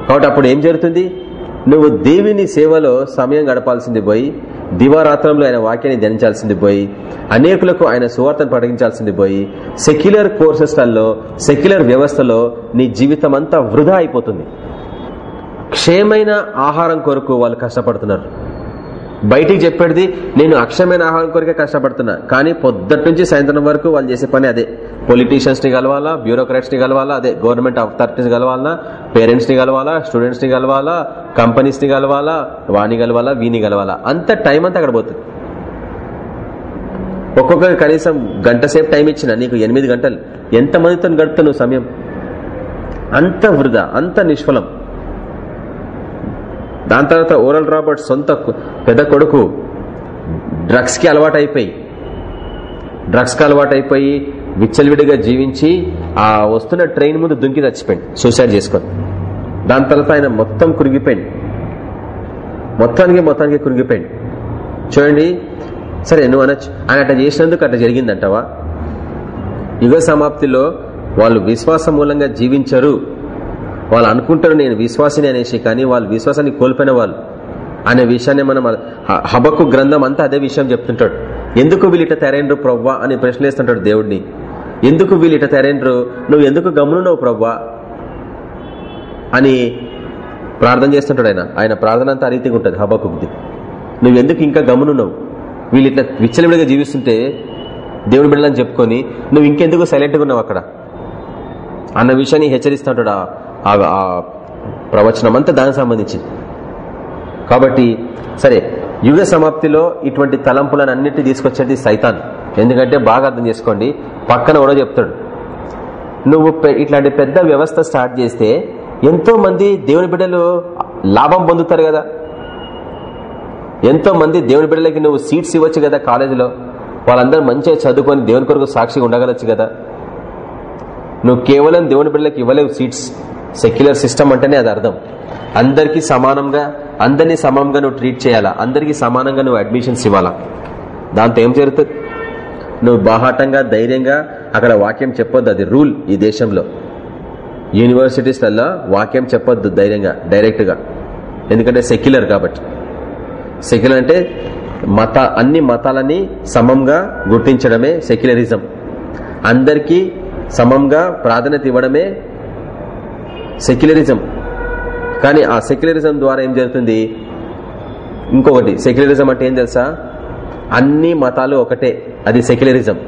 కాబట్టి అప్పుడు ఏం జరుగుతుంది? నువ్వు దేవిని సేవలో సమయం గడపాల్సింది పోయి దివారాత్రంలో ఆయన వాక్యాన్ని ధ్యానించాల్సింది పోయి అనేకులకు ఆయన సువార్తను ప్రకటించాల్సింది పోయి సెక్యులర్ కోర్సెస్లలో సెక్యులర్ వ్యవస్థలో నీ జీవితం అంతా వృధా అయిపోతుంది. క్షేమైన ఆహారం కొరకు వాళ్ళు కష్టపడుతున్నారు. బయటికి చెప్పేది నేను అక్షయమైన ఆహారం కొరకే కష్టపడుతున్నా కానీ పొద్దుటి నుంచి సాయంత్రం వరకు వాళ్ళు చేసే పని అదే. పొలిటీషియన్స్ని కలవాలా బ్యూరోక్రాట్స్ని కలవాలా అదే. గవర్నమెంట్ అథారిటీస్ కలవాలా పేరెంట్స్ని కలవాలా స్టూడెంట్స్ని కలవాలా కంపెనీస్ని కలవాలా వాణి కలవాలా వీని కలవాలా. అంత టైం అంతా అక్కడ పోతుంది. ఒక్కొక్కరికి కనీసం గంట సేపు టైం ఇచ్చిన నీకు ఎనిమిది గంటలు. ఎంత మందితో గడుపుతావు నువ్వు సమయం? అంత వృధా అంత నిష్ఫలం. దాని తర్వాత ఓరల్ రాబర్ట్ సొంత పెద్ద కొడుకు. డ్రగ్స్కి అలవాటు అయిపోయి డ్రగ్స్కి అలవాటు అయిపోయి విచ్చలవిడిగా జీవించి ఆ వస్తున్న ట్రైన్ ముందు దుంకి చచ్చిపోయింది సూసైడ్ చేసుకొని. దాని తర్వాత ఆయన మొత్తం కురిగిపోయింది మొత్తానికి మొత్తానికి కురిగిపోయింది చూడండి. సరే నువ్వు అనొచ్చు. ఆయన అట్లా చేసినందుకు అట్లా జరిగిందంటవా? యుగ సమాప్తిలో వాళ్ళు విశ్వాసం మూలంగా జీవించరు. వాళ్ళు అనుకుంటారు నేను విశ్వాసిని అనేసి కానీ వాళ్ళు విశ్వాసాన్ని కోల్పోయిన వాళ్ళు. అనే విషయాన్ని మనం హ- హబక్కు గ్రంథం అంతా అదే విషయం చెప్తుంటాడు. ఎందుకు వీళ్ళు ఇట్లా తెరైనరు ప్రవ్వా అని ప్రశ్నిస్తుంటాడు దేవుడిని. ఎందుకు వీళ్ళు ఇట్లా తెరైనరు నువ్వు ఎందుకు గమనున్నావు ప్రవ్వా? అని ప్రార్థన చేస్తుంటాడు ఆయన. ఆయన ప్రార్థన అంతా అరీతిగా రీతిగా ఉంటుంది హబక్కుది నువ్వు ఎందుకు ఇంకా గమనున్నావు వీళ్ళు ఇట్లా విచ్చలవిడిగా జీవిస్తుంటే దేవుడి బిడ్డలని చెప్పుకొని నువ్వు ఇంకెందుకు సైలెంట్గా ఉన్నావు అక్కడ? అన్న విషయాన్ని హెచ్చరిస్తుంటాడు ఆ- ప్రవచనం అంతా దానికి సంబంధించి కాబట్టి సరే యుగ సమాప్తిలో ఇటువంటి తలంపులను అన్నిటి తీసుకొచ్చేది సైతాన్. ఎందుకంటే బాగా అర్థం చేసుకోండి పక్కన కూడా చెప్తాడు. నువ్వు పె- ఇట్లాంటి పెద్ద వ్యవస్థ స్టార్ట్ చేస్తే ఎంతో మంది దేవుని బిడ్డలు లాభం పొందుతారు కదా. ఎంతో మంది దేవుని బిడ్డలకి నువ్వు సీట్స్ ఇవ్వచ్చు కదా కాలేజీలో. వాళ్ళందరూ మంచిగా చదువుకొని దేవుని కొరకు సాక్షిగా ఉండగలచ్చు కదా. నువ్వు కేవలం దేవుని బిడ్డలకు ఇవ్వలేవు సీట్స్ సెక్యులర్ సిస్టమ్ అంటేనే అది అర్థం. అందరికీ సమానంగా అందరినీ సమానంగా నువ్వు ట్రీట్ చేయాలా? అందరికీ సమానంగా నువ్వు అడ్మిషన్స్ ఇవ్వాలా? దాంతో ఏం జరుగుతుంది? నువ్వు బాహాటంగా ధైర్యంగా అక్కడ వాక్యం చెప్పొద్దు. అది రూల్ ఈ దేశంలో. యూనివర్సిటీస్లలో వాక్యం చెప్పొద్దు ధైర్యంగా డైరెక్ట్గా ఎందుకంటే సెక్యులర్ కాబట్టి. సెక్యులర్ అంటే మత అన్ని మతాలని సమంగా గుర్తించడమే సెక్యులరిజం అందరికీ సమంగా ప్రాధాన్యత ఇవ్వడమే సెక్యులరిజం. కానీ ఆ సెక్యులరిజం ద్వారా ఏం జరుగుతుంది? ఇంకొకటి సెక్యులరిజం అంటే ఏం తెలుసా? అన్ని మతాలు ఒకటే అది సెక్యులరిజం.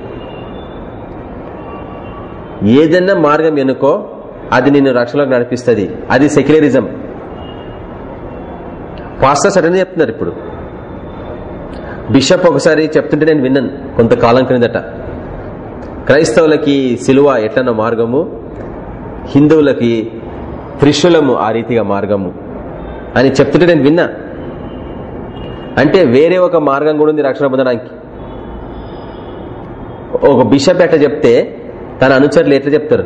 ఏదన్నా మార్గం ఎన్నుకో అది నిన్ను రక్షణలోకి నడిపిస్తుంది. అది సెక్యులరిజం. పాస్టర్స్ అటనే చెప్తున్నారు ఇప్పుడు. బిషప్ ఒకసారి చెప్తుంటే నేను విన్నాను కొంతకాలం క్రిందట. క్రైస్తవులకి సిలువ ఎట్లన్న మార్గము హిందువులకి త్రిశూలము ఆ రీతిగా మార్గము అని చెప్తుంటే నేను విన్నా. అంటే వేరే ఒక మార్గం కూడా ఉంది రక్షణ పొందడానికి. ఒక బిషప్ ఎట్లా చెప్తే తన అనుచరులు ఎట్లా చెప్తారు?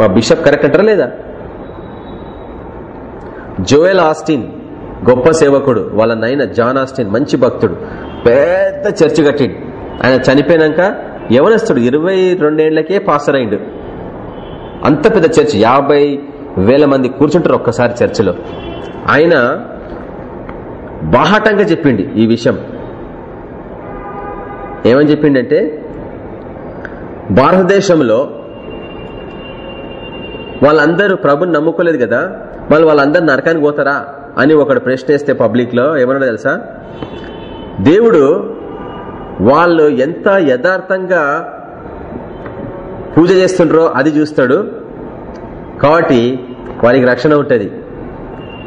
మా బిషప్ కరెక్ట్ అంటారా లేదా? జోయల్ ఆస్టిన్ గొప్ప సేవకుడు వాళ్ళ నైన జాన్ ఆస్టిన్ మంచి భక్తుడు పెద్ద చర్చి కట్టిండు. ఆయన చనిపోయినాక యవనస్తుడు ఇరవై రెండేళ్ళకే పాసర్ అయిండు. అంత పెద్ద చర్చ్ యాభై వేల మంది కూర్చుంటారు ఒక్కసారి చర్చిలో. ఆయన బాహాటంగా చెప్పిండి ఈ విషయం. ఏమని చెప్పిండంటే భారతదేశంలో వాళ్ళందరూ ప్రభుని నమ్ముకోలేదు కదా మళ్ళీ వాళ్ళందరూ నరకానికి పోతారా అని ఒకడు ప్రశ్న వేస్తే పబ్లిక్లో ఏమన్నా తెలుసా? దేవుడు వాళ్ళు ఎంత యథార్థంగా పూజ చేస్తుండ్రో అది చూస్తాడు. కాబట్టి వారికి రక్షణ ఉంటుంది.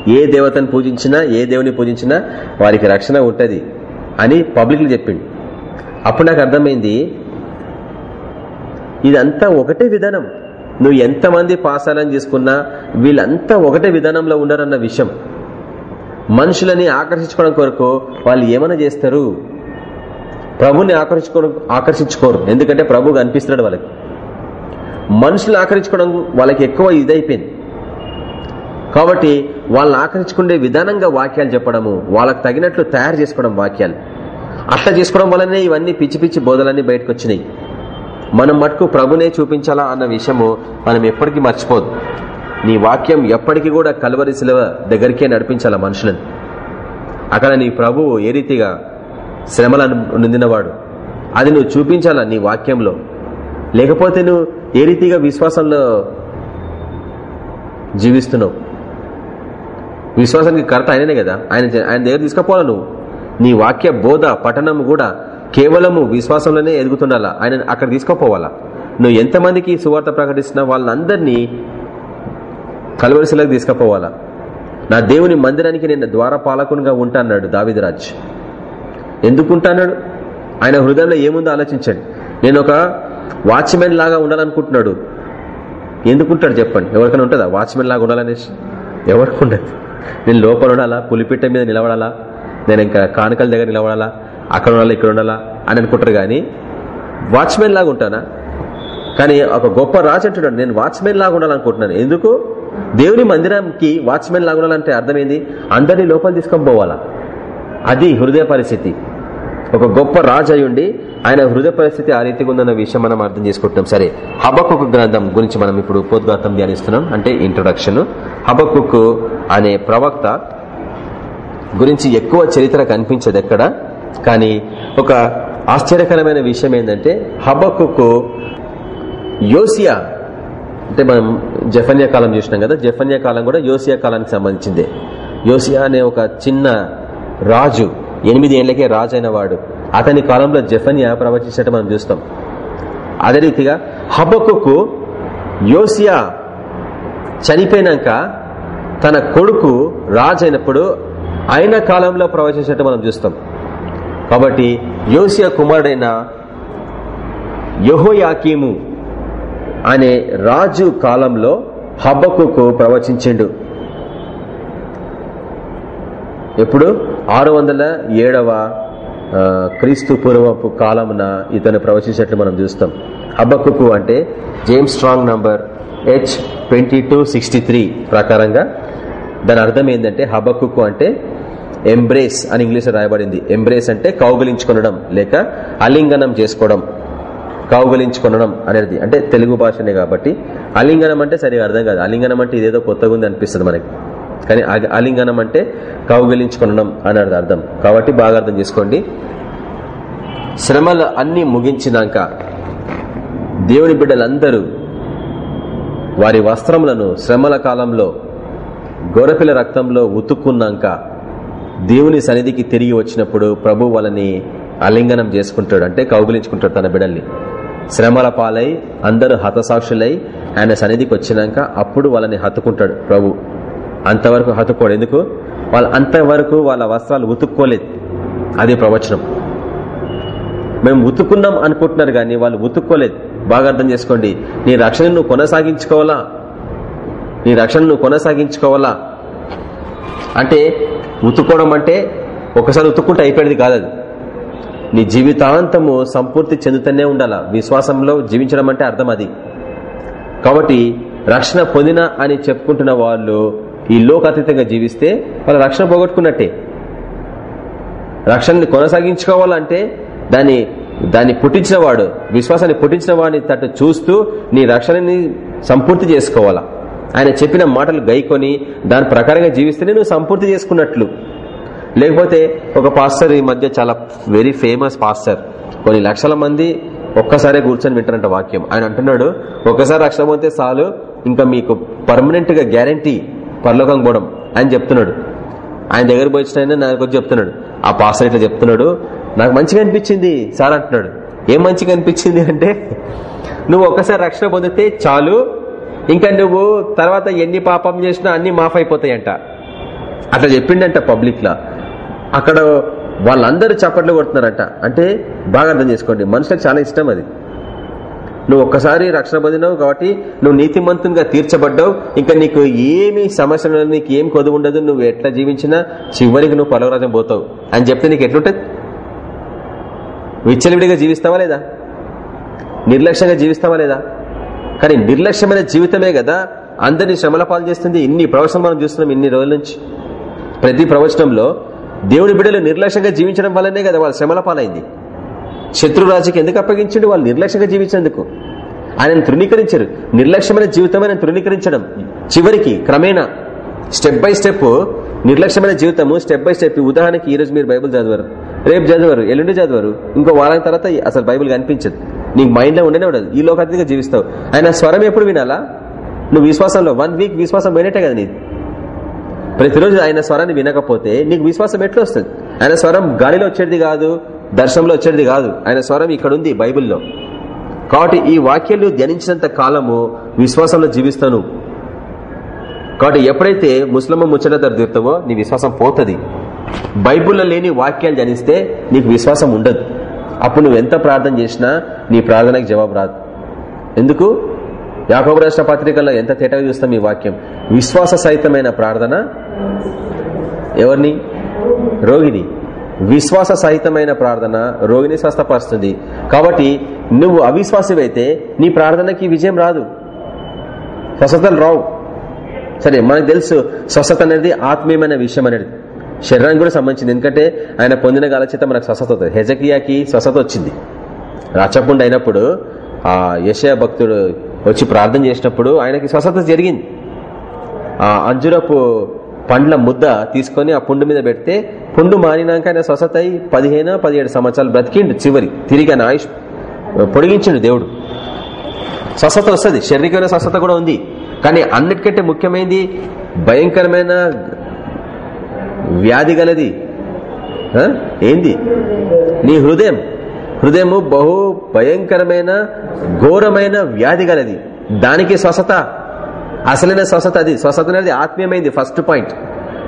ఏ దేవతను పూజించినా ఏ దేవుని పూజించినా వారికి రక్షణ ఉంటుంది అని పబ్లిక్లు చెప్పిండు. అప్పుడు నాకు అర్థమైంది ఇదంతా ఒకటే విధానం. నువ్వు ఎంతమంది పాసాలని తీసుకున్నా వీళ్ళంతా ఒకటే విధానంలో ఉన్నారన్న విషయం. మనుషులని ఆకర్షించుకోవడం కొరకు వాళ్ళు ఏమైనా చేస్తారు? ప్రభుని ఆకర్షించుకో ఆకర్షించుకోరు. ఎందుకంటే ప్రభు కనిపిస్తున్నాడు వాళ్ళకి. మనుషులు ఆకరించుకోవడం వాళ్ళకి ఎక్కువ ఇదైపోయింది. కాబట్టి వాళ్ళని ఆకరించుకునే విధానంగా వాక్యాలు చెప్పడము వాళ్ళకు తగినట్లు తయారు చేసుకోవడం వాక్యాలు. అట్లా చేసుకోవడం వల్లనే ఇవన్నీ పిచ్చి పిచ్చి బోధలన్నీ బయటకు వచ్చినాయి మనం మటుకు ప్రభునే చూపించాలా అన్న విషయము మనం ఎప్పటికీ మర్చిపోదు. నీ వాక్యం ఎప్పటికీ కూడా కలవరి శిలవ దగ్గరికే నడిపించాలా మనుషులను? అక్కడ నీ ప్రభువు ఏ రీతిగా శ్రమలను నిందినవాడు అది నువ్వు చూపించాలా నీ వాక్యంలో? లేకపోతే నువ్వు ఏ రీతిగా విశ్వాసంలో జీవిస్తున్నావు? విశ్వాసానికి కర్త ఆయననే కదా. ఆయన ఆయన దగ్గర తీసుకుపోవాలి నువ్వు? నీ వాక్య బోధ పఠనం కూడా కేవలము విశ్వాసంలోనే ఎదుగుతుండాలా? ఆయన అక్కడ తీసుకుపోవాలా? నువ్వు ఎంతమందికి సువార్త ప్రకటిస్తున్నా వాళ్ళందరినీ కలవరిశిలకు తీసుకుపోవాలా? నా దేవుని మందిరానికి నేను ద్వారపాలకునిగా ఉంటాన్నాడు దావిదరాజ్. ఎందుకుంటాన్నాడు ఆయన హృదయంలో ఏముందో ఆలోచించండి. నేను ఒక వాచ్మెన్ లాగా ఉండాలనుకుంటున్నాడు. ఎందుకుంటాడు చెప్పండి? ఎవరికైనా ఉంటుందా? వాచ్మెన్ లాగా ఉండాలనేసి? ఎవరికి ఉండదు నేను లోపల ఉండాలా? పులిపిట్ట మీద నిలబడాలా? నేను ఇంకా కానుకల దగ్గర నిలబడాలా? అక్కడ ఉండాలా? ఇక్కడ ఉండాలా? అని అనుకుంటారు కానీ వాచ్మెన్ లాగా ఉంటానా? కానీ ఒక గొప్ప రాజు అంటున్నాడు నేను వాచ్మెన్ లాగా ఉండాలనుకుంటున్నాను. ఎందుకు? దేవుని మందిరంకి వాచ్మెన్ లాగా ఉండాలంటే అర్థమైంది అందరినీ లోపల తీసుకొని పోవాలా? అది హృదయ పరిస్థితి. ఒక గొప్ప రాజు అయ్యుండి ఆయన హృదయ పరిస్థితి ఆ రీతిగా ఉందన్న విషయం మనం అర్థం చేసుకుంటున్నాం. సరే హబకుక్ గ్రంథం గురించి మనం ఇప్పుడు పోద్ఘాతం ధ్యానిస్తున్నాం. అంటే ఇంట్రొడక్షన్ హబకుక్ అనే ప్రవక్త గురించి ఎక్కువ చరిత్ర కనిపించదు ఎక్కడ కానీ ఒక ఆశ్చర్యకరమైన విషయం ఏంటంటే హబకుకు యోసియా అంటే మనం జఫన్యా కాలం చూసినాం కదా జఫన్యా కాలం కూడా యోసియా కాలానికి సంబంధించిందే. యోసియా అనే ఒక చిన్న రాజు ఎనిమిది ఏళ్ళకే రాజు అయిన వాడు అతని కాలంలో జఫన్యా ప్రవచించినట్టు మనం చూస్తాం. అదే రీతిగా హబక్కు యోసియా చనిపోయినాక తన కొడుకు రాజు అయినప్పుడు ఆయన కాలంలో ప్రవచించినట్టు మనం చూస్తాం. కాబట్టి యోసియా కుమారుడైన యహోయాకీము అనే రాజు కాలంలో హబ్బకుకు ప్రవచించిండు. ఎప్పుడు? ఆరు వందల ఏడవ క్రీస్తు పూర్వపు కాలమున ఇతను ప్రవచించినట్లు మనం చూస్తాం. హబ్బకుకు అంటే James Strong number H twenty two sixty three ప్రకారంగా దాని అర్థం ఏంటంటే హబక్కుకు అంటే ఎంబ్రేస్ అని ఇంగ్లీష్లో రాయబడింది. ఎంబ్రేస్ అంటే కౌగులించుకొనడం లేక అలింగనం చేసుకోవడం. కౌగులించుకొనడం అనేది అంటే తెలుగు భాషనే కాబట్టి అలింగనం అంటే సరిగా అర్థం కాదు. అలింగనం అంటే ఇదేదో కొత్తగా ఉంది అనిపిస్తుంది మనకి. కానీ అలింగనం అంటే కౌగిలించుకొనడం అనేది అర్థం కాబట్టి బాగా అర్థం చేసుకోండి. శ్రమలు అన్ని ముగించినాక దేవుని బిడ్డలందరూ వారి వస్త్రములను శ్రమల కాలంలో గొర్రెపిల్ల రక్తంలో ఉతుక్కున్నాక దేవుని సన్నిధికి తిరిగి వచ్చినప్పుడు ప్రభు వాళ్ళని అలింగనం చేసుకుంటాడు. అంటే కౌగిలించుకుంటాడు తన బిడల్ని శ్రమల పాలై అందరూ హతసాక్షులై ఆయన సన్నిధికి వచ్చినాక అప్పుడు వాళ్ళని హత్తుకుంటాడు ప్రభు. అంతవరకు హతుక్కోడు ఎందుకు? వాళ్ళు అంతవరకు వాళ్ళ వస్త్రాలు ఉతుక్కోలేదు. అది ప్రవచనం. మేము ఉతుక్కున్నాం అనుకుంటున్నారు కానీ వాళ్ళు ఉతుక్కోలేదు. బాగా అర్థం చేసుకోండి. నీ రక్షణ నువ్వు కొనసాగించుకోవాలా? నీ రక్షణ నువ్వు కొనసాగించుకోవాలా? అంటే ఉతుక్కోవడం అంటే ఒకసారి ఉతుక్కుంటే అయిపోయేది కాదు అది నీ జీవితాంతము సంపూర్తి చెందుతూనే ఉండాలా? విశ్వాసంలో జీవించడం అంటే అర్థం అది. కాబట్టి రక్షణ పొందిన అని చెప్పుకుంటున్న వాళ్ళు ఈ లోకాతీతంగా జీవిస్తే వాళ్ళ రక్షణ పోగొట్టుకున్నట్టే. రక్షణని కొనసాగించుకోవాలంటే దాన్ని దాన్ని పుట్టించిన వాడు విశ్వాసాన్ని పుట్టించిన వాడిని తట్టు చూస్తూ నీ రక్షణని సంపూర్తి చేసుకోవాలా. ఆయన చెప్పిన మాటలు గైకొని దాని ప్రకారంగా జీవిస్తేనే నువ్వు సంపూర్తి చేసుకున్నట్లు. లేకపోతే ఒక పాస్టర్ ఈ మధ్య చాలా వెరీ ఫేమస్ పాస్టర్. కొన్ని లక్షల మంది ఒక్కసారే కూర్చొని వింటారంట వాక్యం. ఆయన అంటున్నాడు ఒక్కసారి రక్షణ పొందితే చాలు ఇంకా మీకు పర్మనెంట్గా గ్యారంటీ పరలోకం పోవడం ఆయన చెప్తున్నాడు. ఆయన దగ్గర పోయిన నాకు వచ్చి చెప్తున్నాడు. ఆ పాస్టర్ ఇట్లా చెప్తున్నాడు. నాకు మంచిగా అనిపించింది సార్ అంటున్నాడు. ఏం మంచిగా అనిపించింది అంటే నువ్వు ఒక్కసారి రక్షణ పొందితే చాలు. ఇంకా నువ్వు తర్వాత ఎన్ని పాపం చేసినా అన్ని మాఫ్ అయిపోతాయంట అట్లా చెప్పిండంట పబ్లిక్ లా అక్కడ వాళ్ళందరూ చప్పట్లు కొడుతున్నారంట. అంటే బాగా అర్థం చేసుకోండి. మనుషులకు చాలా ఇష్టం అది. నువ్వు ఒక్కసారి రక్షణ పొందినావు కాబట్టి నువ్వు నీతిమంతునిగా తీర్చబడ్డావు. ఇంకా నీకు ఏమి సమస్య నీకు ఏం కొద్దు ఉండదు నువ్వు ఎట్లా జీవించినా చివరికి నువ్వు పలవరాజం పోతావు. అని చెప్తే నీకు ఎట్లుంటది? విచ్చలవిడిగా జీవిస్తావా లేదా? నిర్లక్ష్యంగా జీవిస్తావా లేదా? కానీ నిర్లక్ష్యమైన జీవితమే కదా అందరినీ శ్రమల పాలు చేస్తుంది. ఇన్ని ప్రవచనం మనం చూస్తున్నాం ఇన్ని రోజుల నుంచి. ప్రతి ప్రవచనంలో దేవుడి బిడ్డలు నిర్లక్ష్యంగా జీవించడం వల్లనే కదా వాళ్ళ శ్రమల పాలైంది. శత్రురాజుకి ఎందుకు అప్పగించండి? వాళ్ళు నిర్లక్ష్యంగా జీవించేందుకు ఆయన తృణీకరించారు. నిర్లక్ష్యమైన జీవితమైన తృణీకరించడం. చివరికి క్రమేణా స్టెప్ బై స్టెప్ నిర్లక్ష్యమైన జీవితము స్టెప్ బై స్టెప్ ఉదాహరణకి ఈ రోజు మీరు బైబుల్ చదివారు. రేపు చదివారు ఎల్లుండి చదివారు. ఇంకో వారం తర్వాత అసలు బైబుల్ కనిపించదు. నీకు మైండ్లో ఉండనే ఉండదు. ఈ లోకాతీతంగా జీవిస్తావు. ఆయన స్వరం ఎప్పుడు వినాలా? నువ్వు విశ్వాసంలో వన్ వీక్ విశ్వాసం పోయినట్టే కదా నీది. ప్రతిరోజు ఆయన స్వరాన్ని వినకపోతే నీకు విశ్వాసం ఎట్లా వస్తుంది? ఆయన స్వరం గాలిలో వచ్చేది కాదు దర్శనంలో వచ్చేది కాదు. ఆయన స్వరం ఇక్కడ ఉంది బైబిల్లో. కాబట్టి ఈ వాక్యాలు ధ్యానించినంత కాలము విశ్వాసంలో జీవిస్తాను. కాబట్టి ఎప్పుడైతే ముస్లిం ముచ్చట తీరుతావో నీ విశ్వాసం పోతుంది. బైబుల్లో లేని వాక్యాలు ధ్యానిస్తే నీకు విశ్వాసం ఉండదు. అప్పుడు నువ్వు ఎంత ప్రార్థన చేసినా నీ ప్రార్థనకి జవాబు రాదు. ఎందుకు? యాకోబ రాష్ట్ర పత్రికల్లో ఎంత తేటగా చూస్తాం ఈ వాక్యం? విశ్వాస సహితమైన ప్రార్థన ఎవరిని? రోగిని. విశ్వాస సహితమైన ప్రార్థన రోగిని స్వస్థపరుస్తుంది. కాబట్టి నువ్వు అవిశ్వాసమైతే నీ ప్రార్థనకి విజయం రాదు. స్వస్థతలు రావు. సరే మనకు తెలుసు స్వస్థత అనేది ఆత్మీయమైన విషయం అనేది. శరీరానికి కూడా సంబంధించింది. ఎందుకంటే ఆయన పొందిన గాలచేత మనకు స్వస్థత అవుతుంది హెజకియాకి స్వస్థత వచ్చింది. రాచకుండా అయినప్పుడు ఆ యశయ భక్తుడు వచ్చి ప్రార్థన చేసినప్పుడు ఆయనకి స్వస్థత జరిగింది. ఆ అంజురపు పండ్ల ముద్ద తీసుకొని ఆ పుండు మీద పెడితే పుండు మానినాక ఆయన స్వస్థత అయి పదిహేను పదిహేడు సంవత్సరాలు బ్రతికిండు చివరి. తిరిగి ఆయన ఆయుష్ పొడిగించిండు దేవుడు. స్వస్థత వస్తుంది. శారీరకమైన స్వస్థత కూడా ఉంది. కానీ అన్నిటికంటే ముఖ్యమైనది భయంకరమైన వ్యాధి గలది. ఏంది? నీ హృదయం. హృదయము బహు భయంకరమైన ఘోరమైన వ్యాధి గలది. దానికి స్వస్థత. అసలైన స్వస్థత అది. స్వస్థత అనేది ఆత్మీయమైంది ఫస్ట్ పాయింట్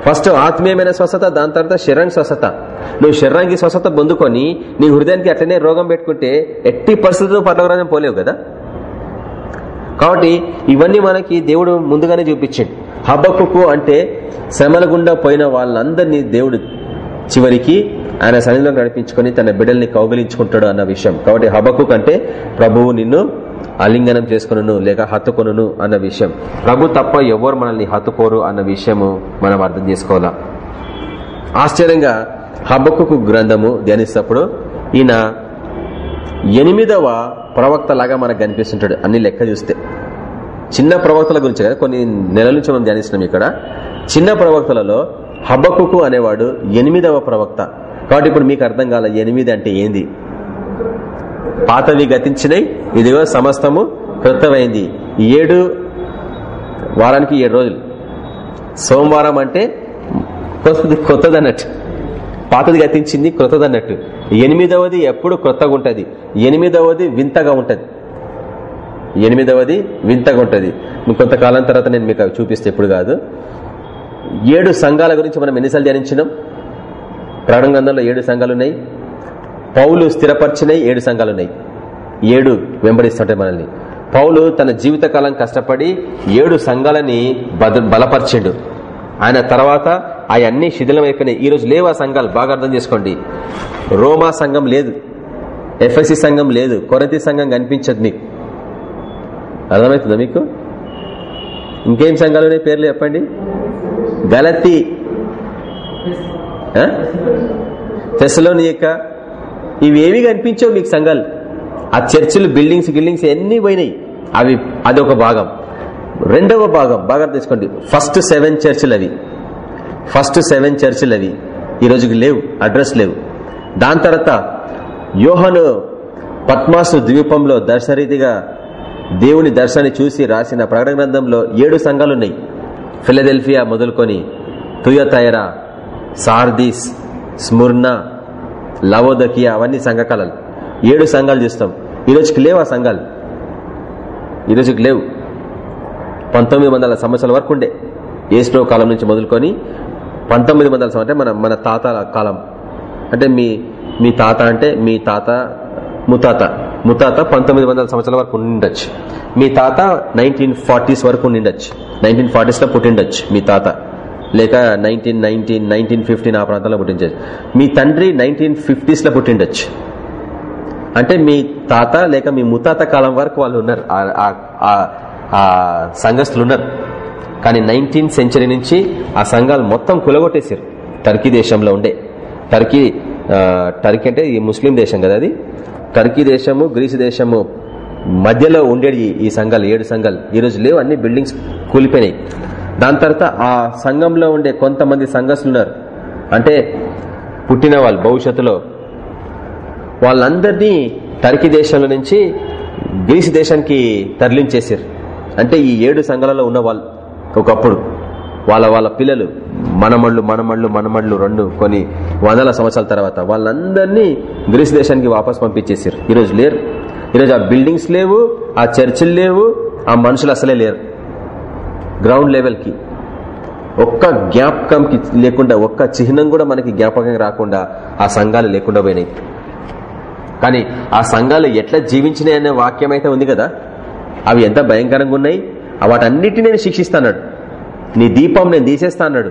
ఫస్ట్ ఆత్మీయమైన స్వస్థత దాని తర్వాత శరీరానికి స్వస్థత. నువ్వు శరీరానికి స్వస్థత పొందుకొని నీ హృదయానికి అట్లనే రోగం పెట్టుకుంటే ఎట్టి పరిస్థితులు పర్లవరాజం పోలేవు కదా? కాబట్టి ఇవన్నీ మనకి దేవుడు ముందుగానే చూపించాడు. హబ్బకు అంటే శ్రమల గుండా పోయిన వాళ్ళందరినీ దేవుడు చివరికి ఆయన సన్నిధిలో నడిపించుకొని తన బిడ్డల్ని కౌగిలించుకుంటాడు అన్న విషయం. కాబట్టి హబకు కంటే ప్రభువు నిన్ను అలింగనం చేసుకును లేక హత్తుకొను అన్న విషయం. ప్రభు తప్ప ఎవరు మనల్ని హత్తుకోరు అన్న విషయము మనం అర్థం చేసుకోవాలా? ఆశ్చర్యంగా హబ్బకు గ్రంథము ధ్యానిస్తప్పుడు ఈయన ఎనిమిదవ ప్రవక్త లాగా మనకు కనిపిస్తుంటాడు అన్ని లెక్క చూస్తే. చిన్న ప్రవక్తల గురించి కదా కొన్ని నెలల నుంచి మనం ధ్యానిస్తున్నాం ఇక్కడ. చిన్న ప్రవక్తలలో హబ్బకు అనేవాడు ఎనిమిదవ ప్రవక్త. కాబట్టి ఇప్పుడు మీకు అర్థం కాల ఎనిమిది అంటే ఏంది? పాతవి గతించినాయి ఇదిగో సమస్తము కృతమైంది. ఏడు వారానికి ఏడు రోజులు. సోమవారం అంటే కొత్తది కొత్తది అన్నట్టు పాతది గతించింది క్రొత్తది అన్నట్టు ఎనిమిదవది ఎప్పుడు క్రొత్తగా ఉంటుంది ఎనిమిదవది వింతగా ఉంటుంది. ఎనిమిదవది వింతగా ఉంటుంది. కొంతకాలం తర్వాత నేను మీకు చూపిస్తే ఎప్పుడు కాదు. ఏడు సంఘాల గురించి మనం ఎన్నిసార్లు ధ్యానించినాం? ప్రాణ గ్రంథంలో ఏడు సంఘాలు ఉన్నాయి పౌలు స్థిరపరిచినాయి ఏడు సంఘాలున్నాయి. ఏడు వెంబడిస్తుంటాయి మనల్ని. పౌలు తన జీవితకాలం కష్టపడి ఏడు సంఘాలని బలపరిచిండు. ఆయన తర్వాత అవన్నీ శిథిలం అయిపోయినాయి ఈరోజు లేవు ఆ సంఘాలు? బాగా అర్థం చేసుకోండి. రోమా సంఘం లేదు. ఎఫ్ఎస్సి సంఘం లేదు. కొరతి సంఘం కనిపించదు మీకు అర్థమవుతుందా మీకు? ఇంకేం సంఘాలు ఉన్నాయి? పేర్లు చెప్పండి. గలతి. తెసలోని యొక్క ఇవేవి కనిపించవు మీకు సంఘాలు. ఆ చర్చిలు బిల్డింగ్స్ గిల్డింగ్స్ ఎన్ని పోయినాయి? అవి అదొక భాగం. రెండవ భాగం బాగా తీసుకోండి ఫస్ట్ సెవెన్ చర్చిలు అవి. ఫస్ట్ సెవెన్ చర్చిలు అవి. ఈ రోజుకి లేవు అడ్రస్ లేవు. దాని తర్వాత యోహను పద్మాసు ద్వీపంలో దర్శరీతిగా దేవుని దర్శనాన్ని చూసి రాసిన ప్రకటన గ్రంథంలో ఏడు సంఘాలున్నాయి ఫిలదెల్ఫియా మొదలుకొని తుయతైరా సార్దీస్ స్ముర్ణ లవోదకియా అవన్నీ సంఘకాలాలు ఏడు సంఘాలు చేస్తాం. ఈరోజుకి లేవు ఆ సంఘాలు? ఈరోజుకి లేవు. పంతొమ్మిది వందల సంవత్సరాల వరకు ఉండే. ఏస్టో కాలం నుంచి మొదలుకొని పంతొమ్మిది వందల సంవత్సరం అంటే మన మన తాత కాలం. అంటే మీ మీ తాత అంటే మీ తాత ముతాత. ముతాత పంతొమ్మిది వందల సంవత్సరాల వరకు ఉండిండొచ్చు. మీ తాత నైన్టీన్ ఫార్టీస్ వరకు ఉండిండొచ్చు. నైన్టీన్ ఫార్టీస్లో పుట్టిండొచ్చు మీ తాత. లేక నైన్టీన్ నైన్టీన్ నైన్టీన్ ఫిఫ్టీన్ ఆ ప్రాంతంలో పుట్టించచ్చు మీ తండ్రి నైన్టీన్ ఫిఫ్టీస్లో పుట్టిండొచ్చు. అంటే మీ తాత లేక మీ ముతాత కాలం వరకు వాళ్ళు ఉన్నారు. ఆ సంఘస్థులు ఉన్నారు. కానీ నైన్టీన్ సెంచరీ నుంచి ఆ సంఘాలు మొత్తం కులగొట్టేశారు. టర్కీ దేశంలో ఉండే. టర్కీ టర్కీ అంటే ఈ ముస్లిం దేశం కదా అది. టర్కీ దేశము గ్రీసు దేశము మధ్యలో ఉండేది ఈ సంఘాలు ఏడు సంఘాలు. ఈ రోజు లేవు అన్ని బిల్డింగ్స్ కూలిపోయినాయి. దాని తర్వాత ఆ సంఘంలో ఉండే కొంతమంది సంఘస్లు ఉన్నారు అంటే పుట్టిన వాళ్ళు భవిష్యత్తులో. వాళ్ళందరినీ టర్కీ దేశంలో నుంచి గ్రీస్ దేశానికి తరలించేసారు అంటే ఈ ఏడు సంఘాలలో ఉన్న వాళ్ళు ఒకప్పుడు. వాళ్ళ వాళ్ళ పిల్లలు మనమళ్ళు మనమళ్ళు మనమళ్ళు రెండు కొన్ని వందల సంవత్సరాల తర్వాత వాళ్ళందరినీ గ్రీస్ దేశానికి వాపస్ పంపించేసారు ఈరోజు లేరు. ఈరోజు ఆ బిల్డింగ్స్ లేవు ఆ చర్చిలు లేవు ఆ మనుషులు అసలే లేరు. గ్రౌండ్ లెవెల్కి ఒక్క జ్ఞాపకంకి లేకుండా ఒక్క చిహ్నం కూడా మనకి జ్ఞాపకం రాకుండా ఆ సంఘాలు లేకుండా పోయినాయి. కానీ ఆ సంఘాలు ఎట్లా జీవించినాయి అనే వాక్యం అయితే ఉంది కదా. అవి ఎంత భయంకరంగా ఉన్నాయి. వాటన్నిటి నేను శిక్షిస్తాడు నీ దీపం నేను తీసేస్తాన్నాడు.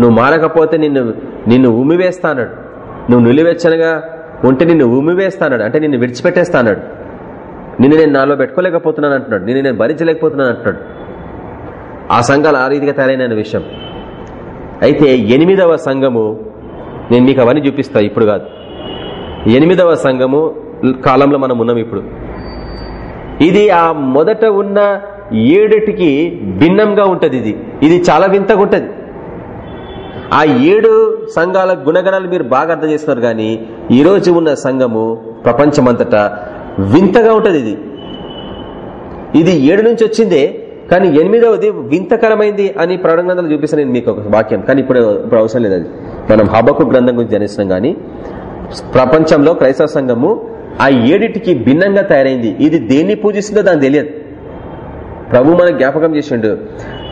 నువ్వు మారకపోతే నిన్ను నిన్ను ఉమివేస్తా అన్నాడు నువ్వు నిలువెచ్చనగా ఉంటే నిన్ను ఉమివేస్తాడు అంటే నిన్ను విడిచిపెట్టేస్తాడు నిన్ను నేను నాలో పెట్టుకోలేకపోతున్నాను అంటున్నాడు. నిన్ను నేను భరించలేకపోతున్నాను అంటున్నాడు. ఆ సంఘాలు ఆ రీతిగా తయారైన విషయం. అయితే ఎనిమిదవ సంఘము నేను మీకు అవన్నీ చూపిస్తా ఇప్పుడు కాదు. ఎనిమిదవ సంఘము కాలంలో మనం ఉన్నాం ఇప్పుడు. ఇది ఆ మొదట ఉన్న ఏడుటికి భిన్నంగా ఉంటుంది ఇది. ఇది చాలా వింతగా ఉంటుంది. ఆ ఏడు సంఘాల గుణగణాలు మీరు బాగా అర్థం చేస్తున్నారు కానీ ఈరోజు ఉన్న సంఘము ప్రపంచమంతటా వింతగా ఉంటుంది ఇది. ఇది ఏడు నుంచి వచ్చిందే కానీ ఎనిమిదవది వింతకరమైంది అని ప్రకటన చూపిస్తాను నేను మీకు ఒక వాక్యం. కానీ ఇప్పుడు ఇప్పుడు అవసరం లేదు మనం హబకు గ్రంథం గురించి జనిస్తున్నాం కానీ ప్రపంచంలో క్రైస్తవ సంఘము ఆ ఏడిటికి భిన్నంగా తయారైంది. ఇది దేన్ని పూజిస్తుందో దానికి తెలియదు. ప్రభు మన జ్ఞాపకం చేసిండు.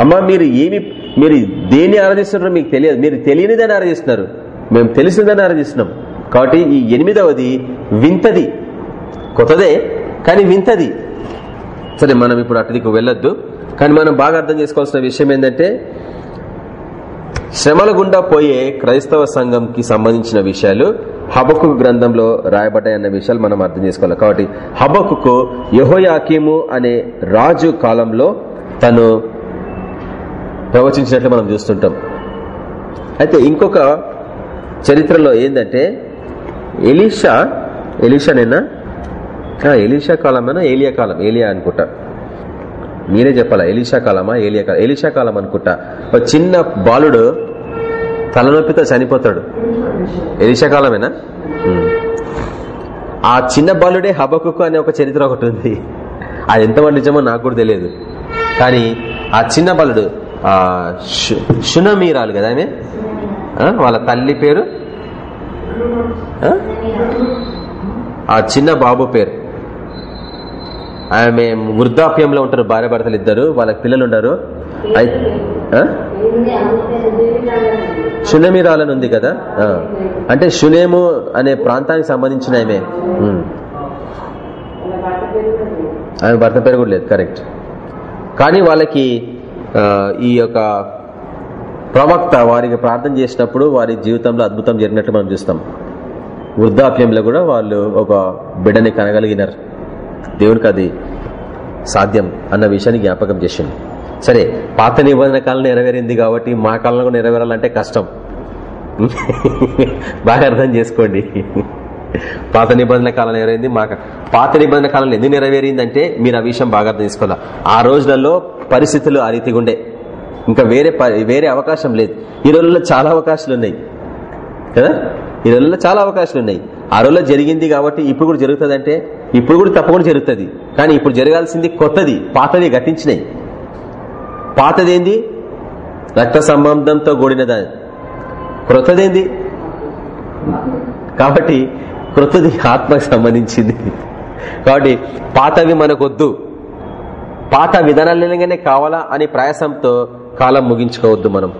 అమ్మ మీరు ఏమి మీరు దేన్ని ఆరాధిస్తున్నారో మీకు తెలియదు. మీరు తెలియనిదని ఆరాధిస్తున్నారు. మేము తెలిసినదని ఆరాధిస్తున్నాం. కాబట్టి ఈ ఎనిమిదవది వింతది. కొత్తదే కానీ వింతది. సరే మనం ఇప్పుడు అటుదికి వెళ్ళొద్దు. కానీ మనం బాగా అర్థం చేసుకోవాల్సిన విషయం ఏంటంటే శ్రమల గుండా పోయే క్రైస్తవ సంఘంకి సంబంధించిన విషయాలు హబకు గ్రంథంలో రాయబడ్డాయన్న విషయాలు మనం అర్థం చేసుకోవాలి. కాబట్టి హబకు యహోయాకీము అనే రాజు కాలంలో తను ప్రవచించినట్లు మనం చూస్తుంటాం. అయితే ఇంకొక చరిత్రలో ఏంటంటే ఎలీషా ఎలీషా నేనా? ఎలీషా కాలమేనా? ఏలియా కాలం ఏలియా అనుకుంటా. మీరే చెప్పాలా? ఎలీషా కాలమా? ఏలియా కాలం? ఎలీషా కాలం అనుకుంటా. ఒక చిన్న బాలుడు తలనొప్పితో చనిపోతాడు. ఎలీషా కాలమేనా? ఆ చిన్న బాలుడే హబకుకు అనే ఒక చరిత్ర ఒకటి ఉంది. అది ఎంతమంది నిజమో నాకు కూడా తెలియదు. కానీ ఆ చిన్న బాలుడు ఆ షునమీరాలు కదా ఆమె? వాళ్ళ తల్లి పేరు? ఆ చిన్న బాబు పేరు. ఆమె వృద్ధాప్యంలో ఉంటారు భార్య భర్తలు ఇద్దరు వాళ్ళకి పిల్లలు ఉండరు అయి- షునేమిరాలని ఉంది కదా? అంటే షునేము అనే ప్రాంతానికి సంబంధించిన ఆమె. ఆమె భర్త పేరు కూడా లేదు కరెక్ట్. కానీ వాళ్ళకి ఈ యొక్క ప్రవక్త వారికి ప్రార్థన చేసినప్పుడు వారి జీవితంలో అద్భుతం జరిగినట్టు మనం చూస్తాం. వృద్ధాప్యంలో కూడా వాళ్ళు ఒక బిడ్డని కనగలిగినారు. దేవునికి అది సాధ్యం అన్న విషయాన్ని జ్ఞాపకం చేసింది సరే పాత నిబంధన కాలం నెరవేరింది కాబట్టి మా కాలంలో కూడా నెరవేరాలంటే కష్టం. బాగా అర్థం చేసుకోండి. పాత నిబంధన కాలం నెరవేరింది మా పాత నిబంధన కాలంలో ఎందుకు నెరవేరిందంటే మీరు ఆ విషయం బాగా అర్థం చేసుకోవాలా? ఆ రోజులలో పరిస్థితులు ఆ రీతిగా ఉండే. ఇంకా వేరే ప- వేరే అవకాశం లేదు. ఈ రోజుల్లో చాలా అవకాశాలు ఉన్నాయి. కదా? ఈ రోజుల్లో చాలా అవకాశాలు ఉన్నాయి. ఆ రోజులో జరిగింది కాబట్టి ఇప్పుడు కూడా జరుగుతుంది అంటే ఇప్పుడు కూడా తప్పకుండా జరుగుతుంది. కానీ ఇప్పుడు జరగాల్సింది కొత్తది పాతది గతించినాయి. పాతదేంది? రక్త సంబంధంతో కూడినదా? క్రొత్తదేంది? కాబట్టి క్రొత్తది ఆత్మకు సంబంధించింది. కాబట్టి పాతవి మనకొద్దు. పాత విధానాలనే కావాలా అని ప్రయాసంతో కాలం ముగించుకోవద్దు మనం.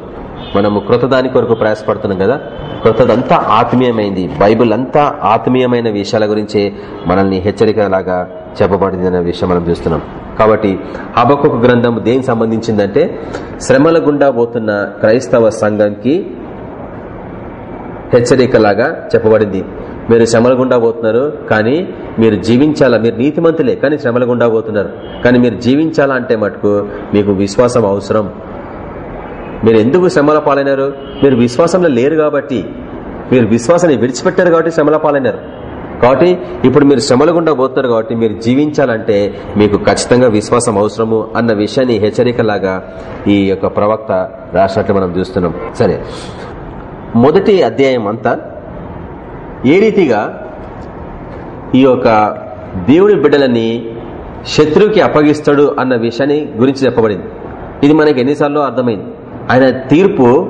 మనము కృతదాని కొరకు ప్రయాసపడుతున్నాం కదా? కృతదంతా ఆత్మీయమైంది. బైబిల్ అంతా ఆత్మీయమైన విషయాల గురించే మనల్ని హెచ్చరికలాగా చెప్పబడింది అనే విషయం మనం చూస్తున్నాం. కాబట్టి హబకొక గ్రంథం దేనికి సంబంధించిందంటే శ్రమల గుండా పోతున్న క్రైస్తవ సంఘంకి హెచ్చరికలాగా చెప్పబడింది. మీరు శ్రమల గుండా పోతున్నారు కానీ మీరు జీవించాలా మీరు నీతిమంతులే కానీ శ్రమల గుండా పోతున్నారు. కానీ మీరు జీవించాలా అంటే మటుకు మీకు విశ్వాసం అవసరం. మీరు ఎందుకు శ్రమల పాలైనారు మీరు విశ్వాసంలో లేరు కాబట్టి. మీరు విశ్వాసాన్ని విడిచిపెట్టారు కాబట్టి శ్రమల పాలైనారు కాబట్టి ఇప్పుడు మీరు శ్రమల గుండా పోతున్నారు కాబట్టి మీరు జీవించాలంటే మీకు ఖచ్చితంగా విశ్వాసం అవసరము అన్న విషయాన్ని హెచ్చరికలాగా ఈ యొక్క ప్రవక్త రాసినట్లు మనం చూస్తున్నాం. సరే. మొదటి అధ్యాయం అంతా ఏ రీతిగా ఈ యొక్క దేవుడి బిడ్డలని శత్రువుకి అప్పగిస్తాడు అన్న విషయాన్ని గురించి చెప్పబడింది. ఇది మనకి ఎన్నిసార్లు అర్థమైంది. ఆయన తీర్పు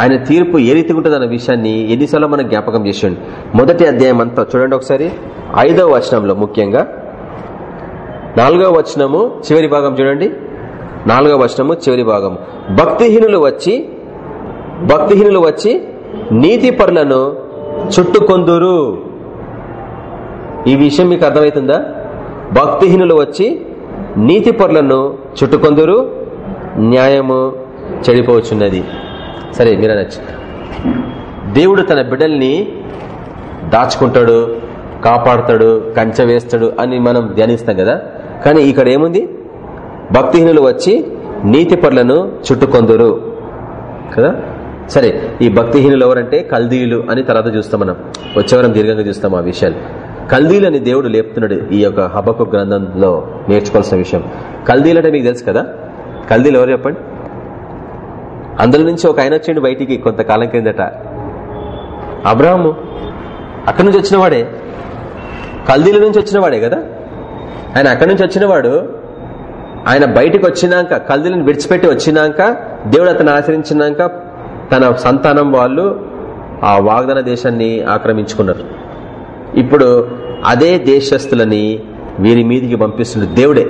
ఆయన తీర్పు ఏ రీతి ఉంటుంది అన్న విషయాన్ని ఎన్నిసార్లు మనం జ్ఞాపకం చేసిండు? మొదటి అధ్యాయం అంతా చూడండి ఒకసారి. ఐదవ వచనంలో ముఖ్యంగా. నాలుగవ వచనము చివరి భాగం చూడండి. నాలుగవ వచనము చివరి భాగం భక్తిహీనులు వచ్చి భక్తిహీనులు వచ్చి నీతి పరులను చుట్టుకొందురు. ఈ విషయం మీకు అర్థమవుతుందా? భక్తిహీనులు వచ్చి నీతి పరులను చుట్టుకొందురు. న్యాయము చెడిపోవచ్చున్నది. సరే మీరు అనొచ్చు దేవుడు తన బిడ్డల్ని దాచుకుంటాడు కాపాడుతాడు కంచె వేస్తాడు అని మనం ధ్యానిస్తాం కదా. కానీ ఇక్కడ ఏముంది? భక్తిహీనులు వచ్చి నీతి పరులను చుట్టుకొందురు. కదా? సరే ఈ భక్తిహీనులు ఎవరంటే? కల్దీయులు అని తర్వాత చూస్తాం మనం. వచ్చేవరం దీర్ఘంగా చూస్తాం ఆ విషయాలు. కల్దీలు అని దేవుడు లేపుతున్నాడు ఈ యొక్క హబకు గ్రంథంలో నేర్చుకోవాల్సిన విషయం. కల్దీలు అంటే మీకు తెలుసు కదా? కల్దీలు ఎవరు చెప్పండి? అందులో నుంచి ఒక ఆయన వచ్చిండు బయటికి కొంతకాలం కిందట అబ్రాహము అక్కడి నుంచి వచ్చినవాడే? కల్దీల నుంచి వచ్చినవాడే కదా? ఆయన అక్కడి నుంచి వచ్చినవాడు ఆయన బయటకు వచ్చినాక కల్దీలను విడిచిపెట్టి వచ్చినాక దేవుడు అతను ఆచరించినాక తన సంతానం వాళ్ళు ఆ వాగ్దాన దేశాన్ని ఆక్రమించుకున్నారు. ఇప్పుడు అదే దేశస్తులని వీరి మీదికి పంపిస్తుండే దేవుడే.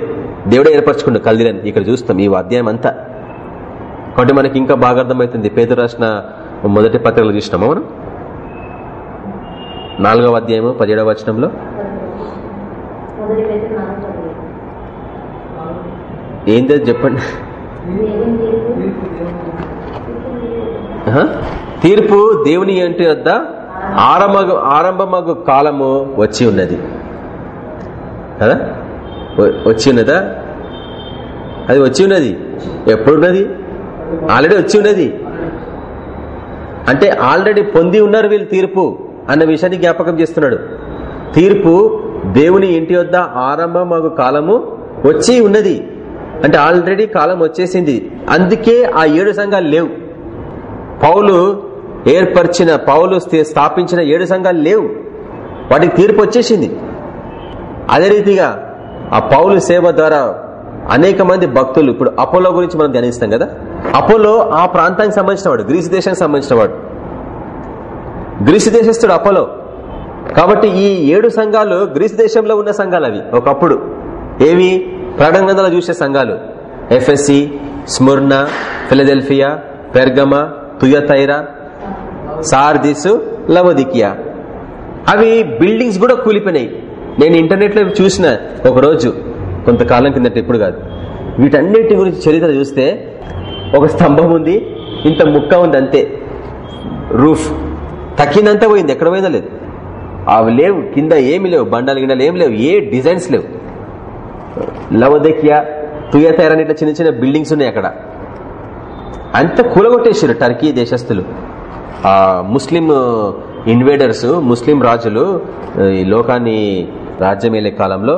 దేవుడే ఏర్పరచుకుండు కల్దీలని ఇక్కడ చూస్తాం ఈ అధ్యాయం అంతా. కాబట్టి మనకి ఇంకా బాగా అర్థమవుతుంది. పేదరు రాసిన మొదటి పత్రికలు చూసినామా మనం? నాలుగవ అధ్యాయము పదిహేడవ వచనంలో. ఏంటో చెప్పండి?
తీర్పు?
దేవుని ఇంటి వద్ద ఆరంభ ఆరంభమగు కాలము వచ్చి ఉన్నది. కదా? వచ్చి ఉన్నదా? అది వచ్చి ఉన్నది. ఎప్పుడున్నది ఆల్రెడీ వచ్చి ఉన్నది అంటే ఆల్రెడీ పొంది ఉన్నారు వీళ్ళు తీర్పు అన్న విషయాన్ని జ్ఞాపకం చేస్తున్నాడు. తీర్పు దేవుని ఇంటి వద్ద ఆరంభమగు కాలము వచ్చి ఉన్నది. అంటే ఆల్రెడీ కాలం వచ్చేసింది. అందుకే ఆ ఏడు సంఘాలు లేవు. పౌలు ఏర్పరిచిన పౌలు స్థాపించిన ఏడు సంఘాలు లేవు. వాటికి తీర్పు వచ్చేసింది. అదే రీతిగా ఆ పౌలు సేవ ద్వారా అనేక మంది భక్తులు ఇప్పుడు అపోలో గురించి మనం ధ్యానిస్తాం కదా? అపోలో ఆ ప్రాంతానికి సంబంధించిన వాడు గ్రీసు దేశానికి సంబంధించిన వాడు. గ్రీసు దేశస్థుడు అపోలో. కాబట్టి ఈ ఏడు సంఘాలు గ్రీసు దేశంలో ఉన్న సంఘాలు అవి. ఒకప్పుడు ఏవి ప్రకటన గ్రంథాలు చూసే సంఘాలు. Ephesus Smyrna Philadelphia Pergamum Thyatira Sardis Laodicea. అవి బిల్డింగ్స్ కూడా కూలిపోయినాయి. నేను ఇంటర్నెట్లో చూసిన ఒక రోజు కొంతకాలం కిందట ఇప్పుడు కాదు. వీటన్నిటి గురించి చరిత్ర చూస్తే ఒక స్తంభం ఉంది ఇంత ముక్క ఉంది అంతే. రూఫ్. తక్కిందంతా పోయింది ఎక్కడ పోయిందో లేదు. అవి లేవు కింద ఏమి లేవు బండాలు గిండాలు ఏమి లేవు ఏ డిజైన్స్ లేవు. లవదకియా తుయతైర్ అని ఇట్లా చిన్న చిన్న బిల్డింగ్స్ ఉన్నాయి అక్కడ. అంత కూలగొట్టేసారు టర్కీ దేశస్తులు ఆ ముస్లిం ఇన్వేడర్స్ ముస్లిం రాజులు ఈ లోకాన్ని రాజ్యమేలే కాలంలో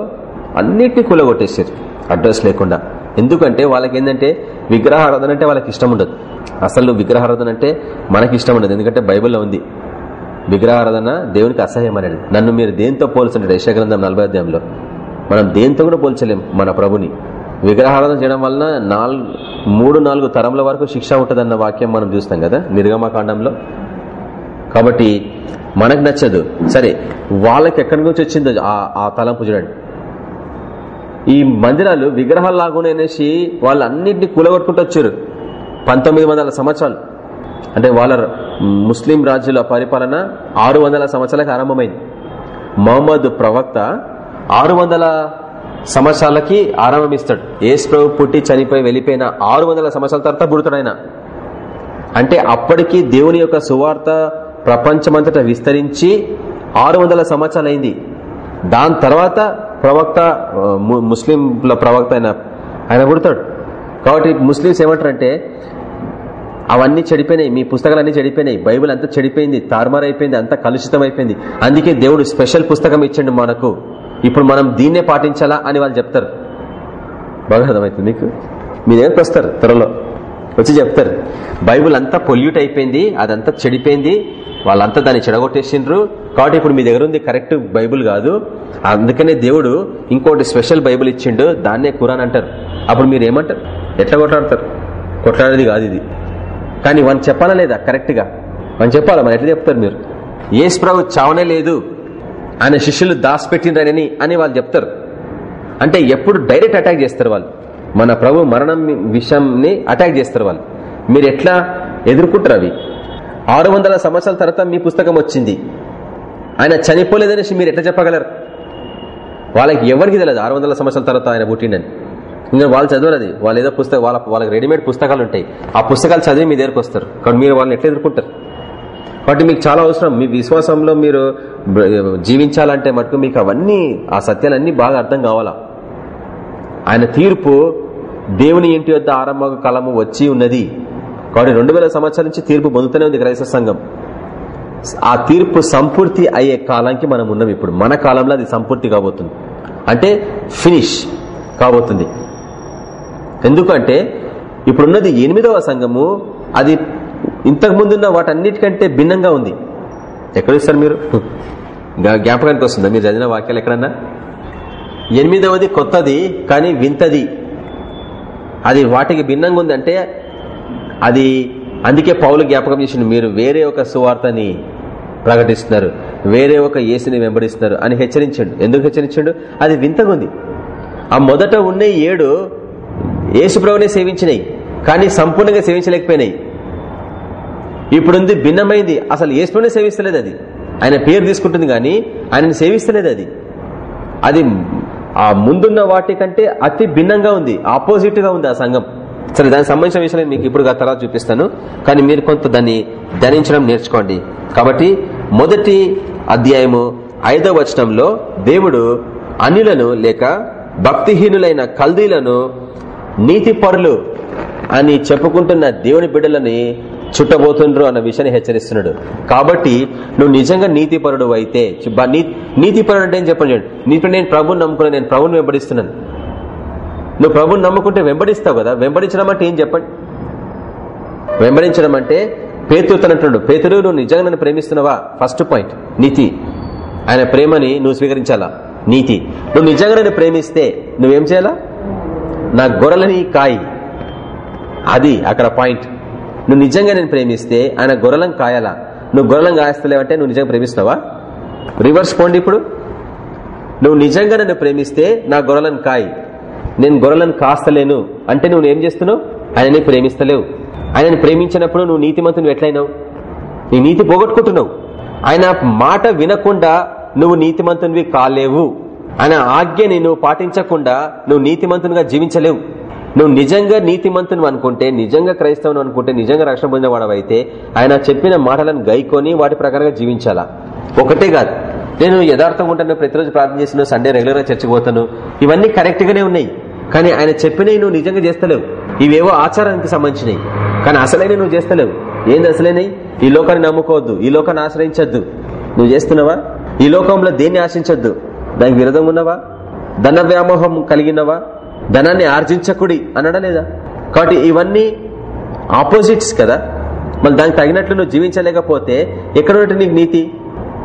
అన్నిటినీ కూలగొట్టేసారు అడ్రస్ లేకుండా. ఎందుకంటే వాళ్ళకి ఏంటంటే విగ్రహారాధన అంటే వాళ్ళకి ఇష్టం ఉండదు. అసలు విగ్రహారాధన అంటే మనకి ఇష్టం ఉండదు. ఎందుకంటే బైబిల్లో ఉంది. విగ్రహారాధన దేవునికి అసహ్యం అనేది. నన్ను మీరు దేంతో పోల్చండి? యశగ్రంథం నలభై అధ్యాయంలో. మనం దేంతో కూడా పోల్చలేం మన ప్రభుని. విగ్రహారాధన చేయడం వలన నాలుగు మూడు నాలుగు తరముల వరకు శిక్ష ఉంటుందన్న వాక్యం మనం చూస్తాం కదా నిర్గమకాండంలో కాబట్టి మనకు నచ్చదు. సరే వాళ్ళకి ఎక్కడి నుంచి వచ్చిందో ఆ- ఆ తలంపు చూడండి. ఈ మందిరాలు విగ్రహాలు లాగునేసి వాళ్ళు అన్నింటినీ కూలగొట్టుకుంటూ వచ్చారు. పంతొమ్మిది వందల సంవత్సరాలు. అంటే వాళ్ళ ముస్లిం రాజుల పరిపాలన ఆరు వందల సంవత్సరాలకు ఆరంభమైంది. మహమ్మద్ ప్రవక్త ఆరు వందల సంవత్సరాలకి ఆరంభమిస్తాడు. ఏసు ప్రభు పుట్టి చనిపోయి వెళ్ళిపోయిన ఆరు వందల సంవత్సరాల తర్వాత పుడతాడు ఆయన. అంటే అప్పటికి దేవుని యొక్క సువార్త ప్రపంచమంతటా విస్తరించి ఆరు వందల సంవత్సరాలు అయింది దాని తర్వాత ప్రవక్త ము- ముస్లింల ప్రవక్త అయిన ఆయన పుడతాడు. కాబట్టి ముస్లింస్ ఏమంటారంటే అవన్నీ చెడిపోయినాయి మీ పుస్తకాలన్నీ చెడిపోయినాయి బైబిల్ అంతా చెడిపోయింది తార్మార్ అయిపోయింది అంతా కలుషితం అయిపోయింది. అందుకే దేవుడు స్పెషల్ పుస్తకం ఇచ్చండి మనకు. ఇప్పుడు మనం దీన్నే పాటించాలా అని వాళ్ళు చెప్తారు. బాగా అర్థమవుతుంది మీకు మీరేం దగ్గరకు వస్తారు త్వరలో? వచ్చి చెప్తారు. బైబుల్ అంతా పొల్యూట్ అయిపోయింది అదంతా చెడిపోయింది వాళ్ళంతా దాన్ని చెడగొట్టేసిండ్రు. కాబట్టి ఇప్పుడు మీ దగ్గర ఉంది కరెక్ట్ బైబుల్ కాదు. అందుకనే దేవుడు ఇంకోటి స్పెషల్ బైబుల్ ఇచ్చిండు దాన్నే కురాన్ అంటారు. అప్పుడు మీరు ఏమంటారు? ఎట్లా కొట్లాడతారు? కొట్లాడేది కాదు ఇది. కానీ వాళ్ళు చెప్పాలా లేదా? కరెక్ట్గా. మనం చెప్పాలా? మరి ఎట్లా చెప్తారు మీరు? ఏసు ప్రభు చావనే లేదు. ఆయన శిష్యులు దాచిపెట్టిండ్రని అని వాళ్ళు చెప్తారు. అంటే ఎప్పుడు డైరెక్ట్ అటాక్ చేస్తారు వాళ్ళు. మన ప్రభు మరణం విషయంని అటాక్ చేస్తారు వాళ్ళు. మీరు ఎట్లా ఎదుర్కొంటారు అవి? ఆరు వందల సంవత్సరాల తర్వాత మీ పుస్తకం వచ్చింది. ఆయన చనిపోలేదనేసి మీరు ఎట్లా చెప్పగలరు? వాళ్ళకి ఎవరికి తెలియదు. ఆరు వందల సంవత్సరాల తర్వాత ఆయన పుట్టిండని. ఇంకా వాళ్ళు చదవరు అది. వాళ్ళు ఏదో పుస్తకం వాళ్ళ వాళ్ళకి రెడీమేడ్ పుస్తకాలు ఉంటాయి. ఆ పుస్తకాలు చదివి మీ దగ్గరకు వస్తారు. కానీ మీరు వాళ్ళని ఎట్లా ఎదుర్కొంటారు? కాబట్టి మీకు చాలా అవసరం. మీ విశ్వాసంలో మీరు జీవించాలంటే మటుకు మీకు అవన్నీ ఆ సత్యాలన్నీ బాగా అర్థం కావాలా? ఆయన తీర్పు దేవుని ఇంటి వద్ద ఆరంభ కాలము వచ్చి ఉన్నది. కాబట్టి రెండు వేల సంవత్సరాల నుంచి తీర్పు పొందుతూనే ఉంది క్రైస్తవ సంఘం. ఆ తీర్పు సంపూర్తి అయ్యే కాలానికి మనం ఉన్నాం ఇప్పుడు. మన కాలంలో అది సంపూర్తి కాబోతుంది. అంటే ఫినిష్ కాబోతుంది. ఎందుకంటే ఇప్పుడున్నది ఎనిమిదవ సంఘము. అది ఇంతకు ముందున్న వాటన్నిటికంటే భిన్నంగా ఉంది. ఎక్కడ ఇస్తారు మీరు? జ్ఞాపకానికి వస్తుందా? మీరు చదివిన వాక్యాలు ఎక్కడన్నా? ఎనిమిదవది కొత్తది కానీ వింతది. అది వాటికి భిన్నంగా ఉందంటే అది అందుకే పౌలు జ్ఞాపకం చేసిండు మీరు వేరే ఒక సువార్తని ప్రకటిస్తున్నారు వేరే ఒక ఏసుని వెంబడిస్తున్నారు అని హెచ్చరించాడు. ఎందుకు హెచ్చరించండు? అది వింతగా ఉంది ఆ మొదట ఉన్న ఏడు ఏసుప్రభునే సేవించినాయి కానీ సంపూర్ణంగా సేవించలేకపోయినాయి. ఇప్పుడుంది భిన్నమైంది. అసలు ఏసుప్రభునే సేవిస్తలేదు అది. ఆయన పేరు తీసుకుంటుంది కానీ ఆయనను సేవిస్తలేదు అది. అది ఆ ముందున్న వాటి కంటే అతి భిన్నంగా ఉంది ఆపోజిట్గా ఉంది ఆ సంఘం. సరే దానికి సంబంధించిన విషయాలు మీకు ఇప్పుడు తర్వాత చూపిస్తాను. కానీ మీరు కొంత దాన్ని ధనించడం నేర్చుకోండి. కాబట్టి మొదటి అధ్యాయము ఐదవ వచనంలో దేవుడు అన్యులను లేక భక్తిహీనులైన కల్దీలను నీతిపరులు అని చెప్పుకుంటున్న దేవుని బిడ్డలని చుట్టబోతుండ్రు అన్న విషయాన్ని హెచ్చరిస్తున్నాడు. కాబట్టి నువ్వు నిజంగా నీతిపరుడు అయితే నీతిపరుడు అంటే ఏం చెప్పండి? నీకు నేను ప్రభుని నమ్ముకున్నాను నేను ప్రభుని వెంబడిస్తున్నాను. నువ్వు ప్రభుని నమ్ముకుంటే వెంబడిస్తావు కదా? వెంబడించడం అంటే ఏం చెప్పండి? వెంబడించడం అంటే పేతురు తనట్టు పేతురు నువ్వు నిజంగా నన్ను ప్రేమిస్తున్నావా? ఫస్ట్ పాయింట్ నీతి. ఆయన ప్రేమని నువ్వు స్వీకరించాలా? నీతి. నువ్వు నిజంగా నన్ను ప్రేమిస్తే నువ్వేం చేయాలా? నా గొర్రెలని కాయి. అది అక్కడ పాయింట్ నువ్వు నిజంగా నేను ప్రేమిస్తే ఆయన గొర్రెలం కాయాలా? నువ్వు గొర్రెలం కాయస్తలేవంటే నువ్వు నిజంగా ప్రేమిస్తున్నావా? రివర్స్ పోండి ఇప్పుడు. నువ్వు నిజంగా నన్ను ప్రేమిస్తే నా గొర్రెలను కాయి. నేను గొర్రెలను కాస్తలేను. అంటే నువ్వు ఏం చేస్తున్నావు? ఆయనని ప్రేమిస్తలేవు. ఆయనని ప్రేమించినప్పుడు నువ్వు నీతిమంతుని ఎట్లయినావు? నీ నీతి పోగొట్టుకుంటున్నావు. ఆయన మాట వినకుండా నువ్వు నీతిమంతునివి కాలేవు. ఆయన ఆజ్ఞని నువ్వు పాటించకుండా నువ్వు నీతిమంతునిగా జీవించలేవు. నువ్వు నిజంగా నీతిమంతుని అనుకుంటే నిజంగా క్రైస్తవుని అనుకుంటే నిజంగా రక్షణ పొందిన వాడవైతే ఆయన చెప్పిన మాటలను గైకొని వాటి ప్రకారంగా జీవించాలా. ఒకటే కాదు నేను యథార్థంగా ఉంటాను ప్రతిరోజు ప్రార్థన చేసిన సండే రెగ్యులర్గా ఇవన్నీ కరెక్ట్ గానే ఉన్నాయి. కానీ ఆయన చెప్పినవి నువ్వు నిజంగా చేస్తలేవు. ఇవేవో ఆచారానికి సంబంధించినవి. కానీ అసలైన నువ్వు చేస్తలేవు. ఏంది అసలేనై ఈ లోకాన్ని నమ్ముకోవద్దు. ఈ లోకాన్ని ఆశ్రయించద్దు. నువ్వు చేస్తున్నావా? ఈ లోకంలో దేన్ని ఆశించద్దు? దానికి విరోధంగా ఉన్నవా? ధన వ్యామోహం కలిగినవా? ధనాన్ని ఆర్జించకుడి అనడా లేదా? కాబట్టి ఇవన్నీ ఆపోజిట్స్ కదా. మళ్ళీ దానికి తగినట్లు నువ్వు జీవించలేకపోతే ఎక్కడ ఉన్నట్టు నీకు నీతి?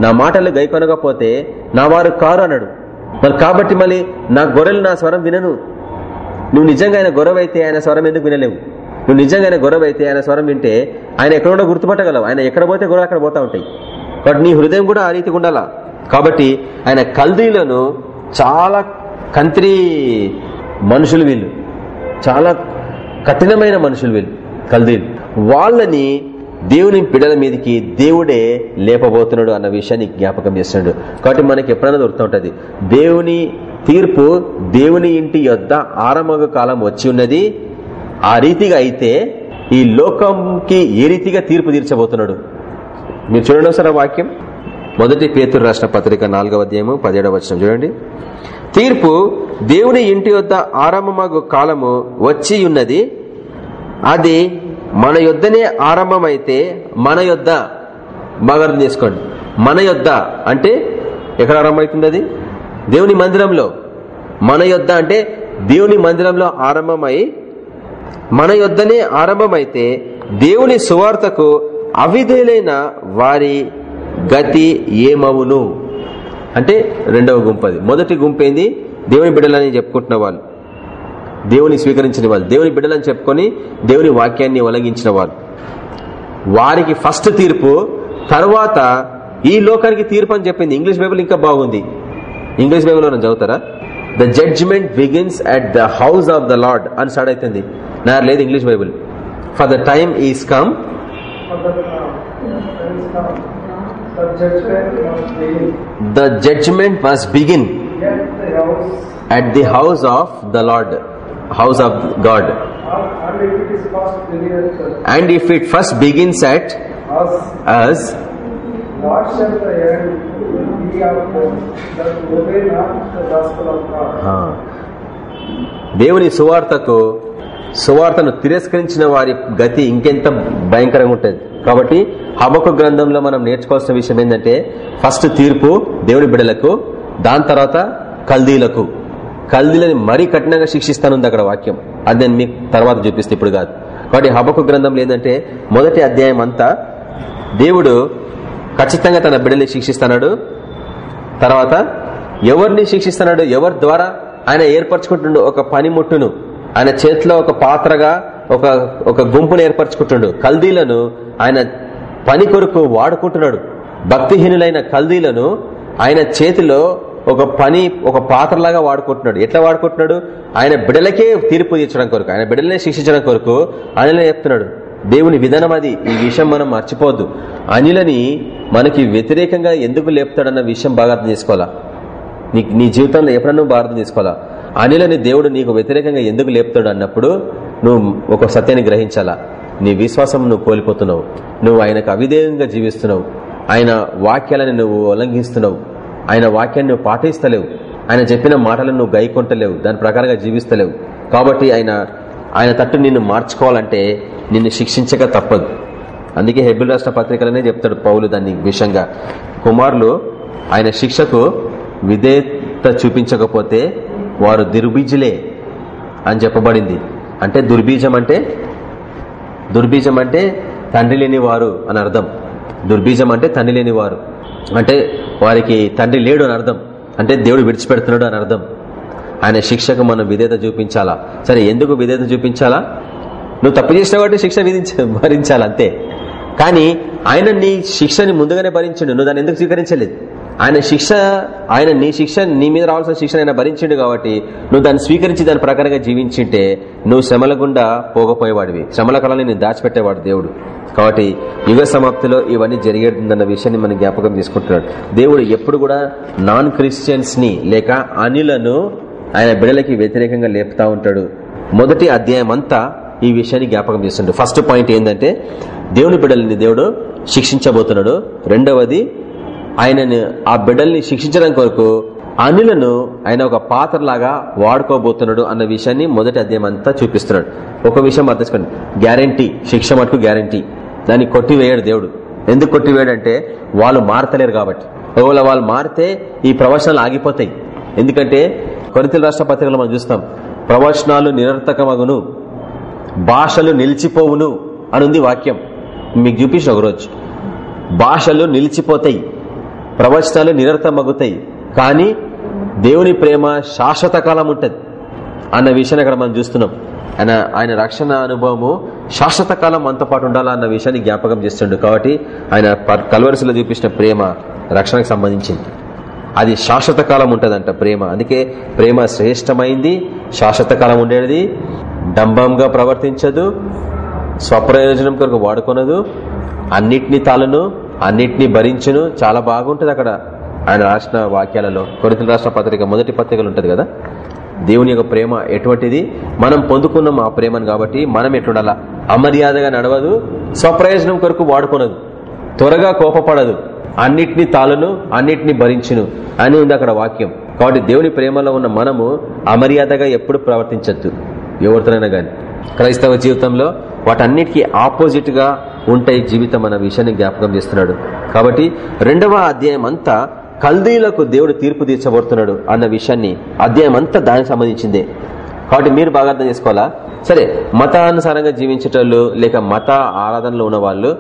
నా మాటలు గైకొనకపోతే నా వారు కారు అన్నాడు మరి కాబట్టి మళ్ళీ నా గొర్రెలు నా స్వరం వినను. నువ్వు నిజంగా ఆయన గొర్రె అయితే ఆయన స్వరం ఎందుకు వినలేవు? నువ్వు నిజంగా ఆయన గొర్రె అయితే ఆయన స్వరం వింటే ఆయన ఎక్కడో గుర్తుపట్టగలవు. ఆయన ఎక్కడ పోతే గొర్రె అక్కడ పోతా ఉంటాయి. కాబట్టి నీ హృదయం కూడా ఆ రీతిగా ఉండాలా? కాబట్టి ఆయన కల్దీలను చాలా కంత్రి మనుషులు వీళ్ళు. చాలా కఠినమైన మనుషులు వీళ్ళు కల్దీలు వాళ్ళని దేవుని పిడల మీదకి దేవుడే లేపబోతున్నాడు అన్న విషయాన్ని జ్ఞాపకం చేస్తున్నాడు. కాబట్టి మనకి ఎప్పుడైనా దొరుకుతూ ఉంటుంది. దేవుని తీర్పు దేవుని ఇంటి యొద్ద ఆరంభ కాలం వచ్చి ఉన్నది. ఆ రీతిగా అయితే ఈ లోకంకి ఏ రీతిగా తీర్పు తీర్చబోతున్నాడు? మీరు చూడండి ఒకసారి వాక్యం. మొదటి పేతురు రాష్ట్ర పత్రిక నాలుగవ అధ్యాయము పదిహేడవ వచనం చూడండి. తీర్పు దేవుని ఇంటి వద్ద ఆరంభమగు కాలము వచ్చి ఉన్నది అది మన యొద్దనే ఆరంభమైతే మన యొద్ద బాగా తీసుకోండి చేసుకోండి. మన యొద్ద అంటే ఎక్కడ ఆరంభమవుతుంది అది దేవుని మందిరంలో. మన యొద్ద అంటే దేవుని మందిరంలో ఆరంభమై మన యొద్దనే ఆరంభమైతే దేవుని సువార్తకు అవిధేలైన వారి గతి ఏమవును? అంటే రెండవ గుంపది. మొదటి గుంపేంది? దేవుని బిడ్డలని చెప్పుకుంటున్న వాళ్ళు. దేవుని స్వీకరించిన వాళ్ళు. దేవుని బిడ్డలని చెప్పుకొని దేవుని వాక్యాన్ని ఉల్లంఘించిన వాళ్ళు. వారికి ఫస్ట్ తీర్పు తర్వాత ఈ లోకానికి తీర్పు అని చెప్పింది. ఇంగ్లీష్ బైబుల్ ఇంకా బాగుంది. ఇంగ్లీష్ బైబుల్ మనం చదువుతారా? The judgment begins at the house of the Lord అని స్టార్ట్ అవుతుంది నా లేదు English Bible. For the time is come
The judgment must begin. Yet the house,
at the house of the Lord house of God
and if it first beginning
and if it first begins at
us, the of the of God?
దేవుని సువార్తకు సువార్తను తిరస్కరించిన వారి గతి ఇంకెంత భయంకరంగా ఉంటుంది. కాబట్టి హబకు గ్రంథంలో మనం నేర్చుకోవాల్సిన విషయం ఏంటంటే ఫస్ట్ తీర్పు దేవుని బిడలకు దాని తర్వాత కల్దీలకు. కల్దీలని మరీ కఠినంగా శిక్షిస్తానుంది అక్కడ వాక్యం. అది నేను మీకు తర్వాత చూపిస్తే ఇప్పుడు కాదు. కాబట్టి హబకు గ్రంథంలో ఏంటంటే మొదటి అధ్యాయం అంతా దేవుడు ఖచ్చితంగా తన బిడ్డల్ని శిక్షిస్తున్నాడు తర్వాత ఎవరిని శిక్షిస్తున్నాడు ఎవరి ద్వారా? ఆయన ఏర్పరచుకుంటుండు ఒక పనిముట్టును. ఆయన చేతిలో ఒక పాత్రగా ఒక ఒక గుంపును ఏర్పరచుకుంటుండు. కల్దీలను ఆయన పని కొరకు వాడుకుంటున్నాడు. భక్తిహీనులైన కల్దీలను ఆయన చేతిలో ఒక పని ఒక పాత్రలాగా వాడుకుంటున్నాడు. ఎట్లా వాడుకుంటున్నాడు? ఆయన బిడలకే తీర్పు తీర్చడం కొరకు ఆయన బిడలనే శిక్షించడం కొరకు ఆయననే చెప్తున్నాడు. దేవుని విధానం అది. ఈ విషయం మనం మర్చిపోద్దు అనిలని మనకి వ్యతిరేకంగా ఎందుకు లేపుతాడన్న విషయం బాగా అర్థం చేసుకోవాలా? నీ నీ జీవితంలో ఎప్పుడన్నా బాగా అర్థం చేసుకోవాలా? అనిలని దేవుడు నీకు వ్యతిరేకంగా ఎందుకు లేపుతాడు అన్నప్పుడు నువ్వు ఒక సత్యాన్ని గ్రహించాలా? నీ విశ్వాసం నువ్వు కోల్పోతున్నావు. నువ్వు ఆయనకు అవిధేయంగా జీవిస్తున్నావు. ఆయన వాక్యాలను నువ్వు ఉల్లంఘిస్తున్నావు. ఆయన వాక్యాన్ని నువ్వు పాటిస్తలేవు. ఆయన చెప్పిన మాటలను నువ్వు గైకొంటలేవు. దాని ప్రకారంగా జీవిస్తలేవు. కాబట్టి ఆయన ఆయన తట్టు నిన్ను మార్చుకోవాలంటే నిన్ను శిక్షించక తప్పదు. అందుకే హెబిల్ రాష్ట్ర పత్రికలనే చెప్తాడు పౌలు దాన్ని విషయంగా. కుమారులు ఆయన శిక్షకు విధేయత చూపించకపోతే వారు దుర్బీజులే అని చెప్పబడింది. అంటే దుర్బీజం అంటే దుర్బీజం అంటే తండ్రి లేని వారు అని అర్థం. దుర్బీజం అంటే తండ్రి లేని వారు. అంటే వారికి తండ్రి లేడు అని అర్థం. అంటే దేవుడు విడిచిపెడుతున్నాడు అని అర్థం. ఆయన శిక్షకు మనం విధేత చూపించాలా? సరే ఎందుకు విధేత చూపించాలా? నువ్వు తప్పు చేసిన కాబట్టి శిక్ష విధించ భరించాలంతే. కానీ ఆయన నీ శిక్షని ముందుగానే భరించండు. నువ్వు దాన్ని ఎందుకు స్వీకరించలేదు? ఆయన శిక్ష ఆయన నీ శిక్ష నీ మీద రావాల్సిన శిక్షణ ఆయన భరించిండు కాబట్టి నువ్వు దాన్ని స్వీకరించి దాని ప్రకారంగా జీవించింటే నువ్వు శ్రమల గుండా పోగపోయేవాడివి. శ్రమల కాలాన్ని నేను దాచిపెట్టేవాడు దేవుడు. కాబట్టి యుగ సమాప్తిలో ఇవన్నీ జరిగేదన్న విషయాన్ని మనం జ్ఞాపకం తీసుకుంటున్నాడు దేవుడు ఎప్పుడు కూడా నాన్ క్రిస్టియన్స్ని లేక అనిలను ఆయన బిడలకి వ్యతిరేకంగా లేపుతా ఉంటాడు. మొదటి అధ్యాయం అంతా ఈ విషయాన్ని జ్ఞాపకం చేస్తుంటాడు ఫస్ట్ పాయింట్ ఏంటంటే దేవుని బిడలని దేవుడు శిక్షించబోతున్నాడు. రెండవది ఆయనను ఆ బిడ్డల్ని శిక్షించడం కొరకు అనిలను ఆయన ఒక పాత్రలాగా వాడుకోబోతున్నాడు అన్న విషయాన్ని మొదటి అధ్యాయం అంతా చూపిస్తున్నాడు. ఒక విషయం అర్థం గ్యారంటీ శిక్ష మటుకు గ్యారంటీ. దాన్ని కొట్టివేయడు దేవుడు. ఎందుకు కొట్టివేయడంటే వాళ్ళు మారతలేరు కాబట్టి. ఒకవేళ వాళ్ళు మారితే ఈ ప్రవచనాలు ఆగిపోతాయి. ఎందుకంటే కొరితల రాష్ట్ర పత్రికలో మనం చూస్తాం ప్రవచనాలు నిరర్థకమగును భాషలు నిలిచిపోవును అనుంది వాక్యం. మీకు చూపించిన ఒకరోజు. భాషలు నిలిచిపోతాయి. ప్రవచనాలు నిరర్థమగుతాయి కానీ దేవుని ప్రేమ శాశ్వత కాలం ఉంటుంది. అన్న విషయాన్ని అక్కడ మనం చూస్తున్నాం. ఆయన ఆయన రక్షణ అనుభవము శాశ్వత కాలం మనతో పాటు ఉండాలా అన్న విషయాన్ని జ్ఞాపకం చేస్తుండు. కాబట్టి ఆయన కలవరిసలో చూపించిన ప్రేమ రక్షణకు సంబంధించింది. అది శాశ్వత కాలం ఉంటదంట ప్రేమ. అందుకే ప్రేమ శ్రేష్టమైంది శాశ్వత కాలం ఉండేది. డంబంగా ప్రవర్తించదు స్వప్రయోజనం కొరకు వాడుకొనదు అన్నిటినీ తాళను అన్నింటినీ భరించును. చాలా బాగుంటుంది అక్కడ. ఆయన రాసిన వాక్యాలలో కొరితల రాష్ట్ర పత్రిక మొదటి పత్రికలు ఉంటుంది కదా? దేవుని యొక్క ప్రేమ ఎటువంటిది? మనం పొందుకున్నాం ఆ ప్రేమను కాబట్టి మనం ఎట్లుండాలా? అమర్యాదగా నడవదు స్వప్రయోజనం కొరకు వాడుకొనదు త్వరగా కోపపడదు. అన్నిటినీ తాళను అన్నిటినీ భరించును అని ఉంది అక్కడ వాక్యం. కాబట్టి దేవుని ప్రేమలో ఉన్న మనము అమర్యాదగా ఎప్పుడు ప్రవర్తించద్దు. ఎవరితోనైనా గాని. క్రైస్తవ జీవితంలో వాటన్నిటికీ ఆపోజిట్గా ఉంటాయి జీవితం అన్న విషయాన్ని జ్ఞాపకం చేస్తున్నాడు. కాబట్టి రెండవ అధ్యాయం అంతా కల్దీలకు దేవుడు తీర్పు తీర్చబడుతున్నాడు అన్న విషయాన్ని అధ్యాయం అంతా దానికి సంబంధించిందే. కాబట్టి మీరు బాగా అర్థం చేసుకోవాలా? సరే మతానుసారంగా జీవించేటోళ్ళు లేక మత ఆరాధనలో ఉన్న వాళ్ళు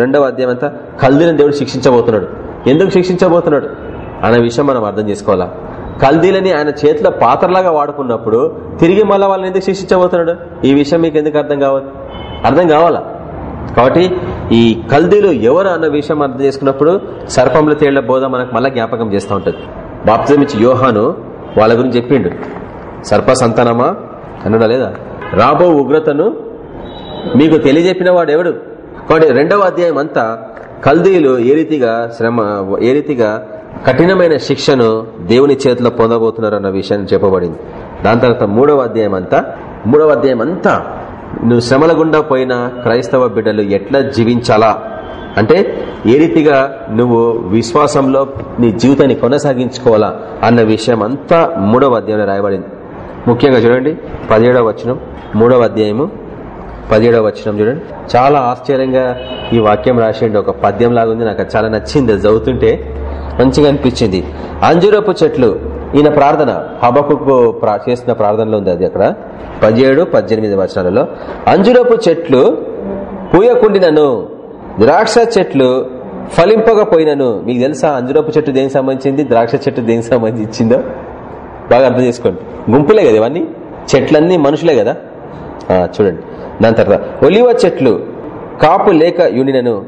రెండవ అధ్యాయం అంతా కల్దీలను దేవుడు శిక్షించబోతున్నాడు. ఎందుకు శిక్షించబోతున్నాడు? అనే విషయం మనం అర్థం చేసుకోవాలా? కల్దీలని ఆయన చేతిలో పాత్రలాగా వాడుకున్నప్పుడు తిరిగి మళ్ళీ వాళ్ళని ఎందుకు శిక్షించబోతున్నాడు? ఈ విషయం మీకు ఎందుకు అర్థం కావాలి అర్థం కావాలా? కాబట్టి ఈ కల్దీలు ఎవరు అన్న విషయం అర్థం చేసుకున్నప్పుడు సర్పంల తేళ్ళ బోధ మనకు మళ్ళీ జ్ఞాపకం చేస్తూ ఉంటది. బాప్తిమిచ్చి యోహాను వాళ్ళ గురించి చెప్పిండు. సర్ప సంతానమా? అన్నడా లేదా? రాబో ఉగ్రతను మీకు తెలియజెప్పిన వాడు ఎవడు? కాబట్టి రెండవ అధ్యాయం అంతా కల్దీలు ఏ రీతిగా శ్రమ ఏ రీతిగా కఠినమైన శిక్షను దేవుని చేతిలో పొందబోతున్నారు అన్న విషయాన్ని చెప్పబడింది. దాని తర్వాత మూడవ అధ్యాయం అంతా. మూడవ అధ్యాయం అంతా నువ్వు శ్రమల గుండా పోయిన క్రైస్తవ బిడ్డలు ఎట్లా జీవించాలా? అంటే ఏ రీతిగా నువ్వు విశ్వాసంలో నీ జీవితాన్ని కొనసాగించుకోవాలా? అన్న విషయం అంతా మూడవ అధ్యాయంలో రాయబడింది. ముఖ్యంగా చూడండి పదిహేడవ వచనం మూడవ అధ్యాయము పదిహేడవ వచనం చూడండి. చాలా ఆశ్చర్యంగా ఈ వాక్యం రాసిండి. ఒక పద్యం లాగా ఉంది నాకు చాలా నచ్చింది. చదువుతుంటే మంచిగా అనిపించింది. అంజురపు చెట్లు ఈయన ప్రార్థన హబకు చేసిన ప్రార్థనలో ఉంది అది అక్కడ. పదిహేడు పద్దెనిమిది వచనాలలో. అంజురపు చెట్లు పూయకుండినను ద్రాక్ష చెట్లు ఫలింపకపోయినను. మీకు తెలుసా అంజురపు చెట్టు దేనికి సంబంధించింది? ద్రాక్ష చెట్టు దేనికి సంబంధించిందో? బాగా అర్థం చేసుకోండి. గుంపులే కదా ఇవన్నీ? చెట్లన్నీ మనుషులే కదా? చూడండి. దాని తర్వాత ఒలివ చెట్లు కాపు లేక యునినను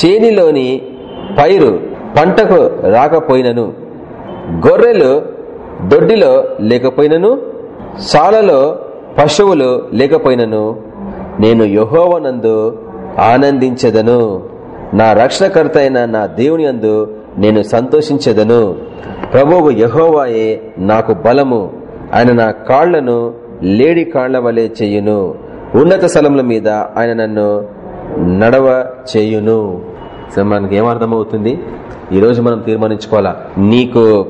చేనిలోని పైరు పంటకు రాకపోయినను గొర్రెలు దొడ్డిలో లేకపోయినను సాలలో పశువులు లేకపోయినను నేను యహోవనందు ఆనందించదను. నా రక్షణకర్త అయిన నా దేవుని అందు నేను సంతోషించదను. ప్రభువు యహోవాయే నాకు బలము. ఆయన నా కాళ్ళను లేడి కాళ్ళ వలె చేయును. ఉన్నత స్థలముల మీద ఆయన నన్ను నడవ చేయును. సో మనకి ఏమర్థమవుతుంది ఈరోజు మనం తీర్మానించుకోవాలా? నీకు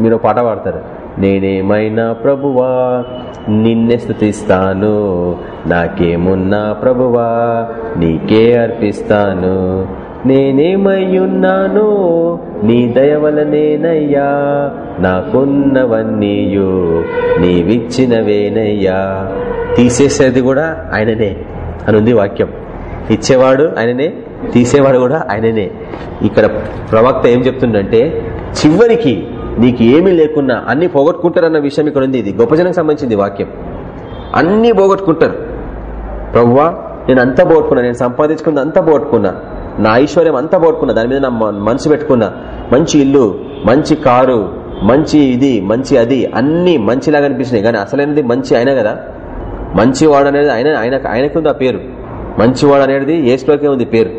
మీరు పాట పాడతారు. నేనేమైనా ప్రభువా? నిన్నే స్థుతిస్తాను. నాకేమున్నా ప్రభువా? నీకే అర్పిస్తాను. నేనేమయ్యున్నాను నీ దయవలనేనయ్యా నాకున్నవన్నీయు. నీవిచ్చినవేనయ్యా. తీసేసేది కూడా ఆయననే అని ఉంది వాక్యం. ఇచ్చేవాడు ఆయననే తీసేవాడు కూడా ఆయననే. ఇక్కడ ప్రవక్త ఏం చెప్తుండంటే చివరికి నీకు ఏమీ లేకున్నా అన్ని పోగొట్టుకుంటారన్న విషయం ఇక్కడ ఉంది. ఇది గొప్ప జనకు సంబంధించింది వాక్యం. అన్ని పోగొట్టుకుంటారు. ప్రవ్వా నేను అంతా పోగొట్టుకున్నా నేను సంపాదించుకున్నది అంతా పోగొట్టుకున్నా నా ఐశ్వర్యం అంతా పోగొట్టుకున్నా దాని మీద నా మనసు పెట్టుకున్నా మంచి ఇల్లు మంచి కారు మంచి ఇది మంచి అది అన్ని మంచిలాగా అనిపించినాయి కానీ అసలైనది మంచి ఆయన కదా. మంచివాడు అనేది ఆయన ఆయన ఆయనకుంది ఆ పేరు. మంచివాడు అనేది ఏసులోకే ఉంది పేరు.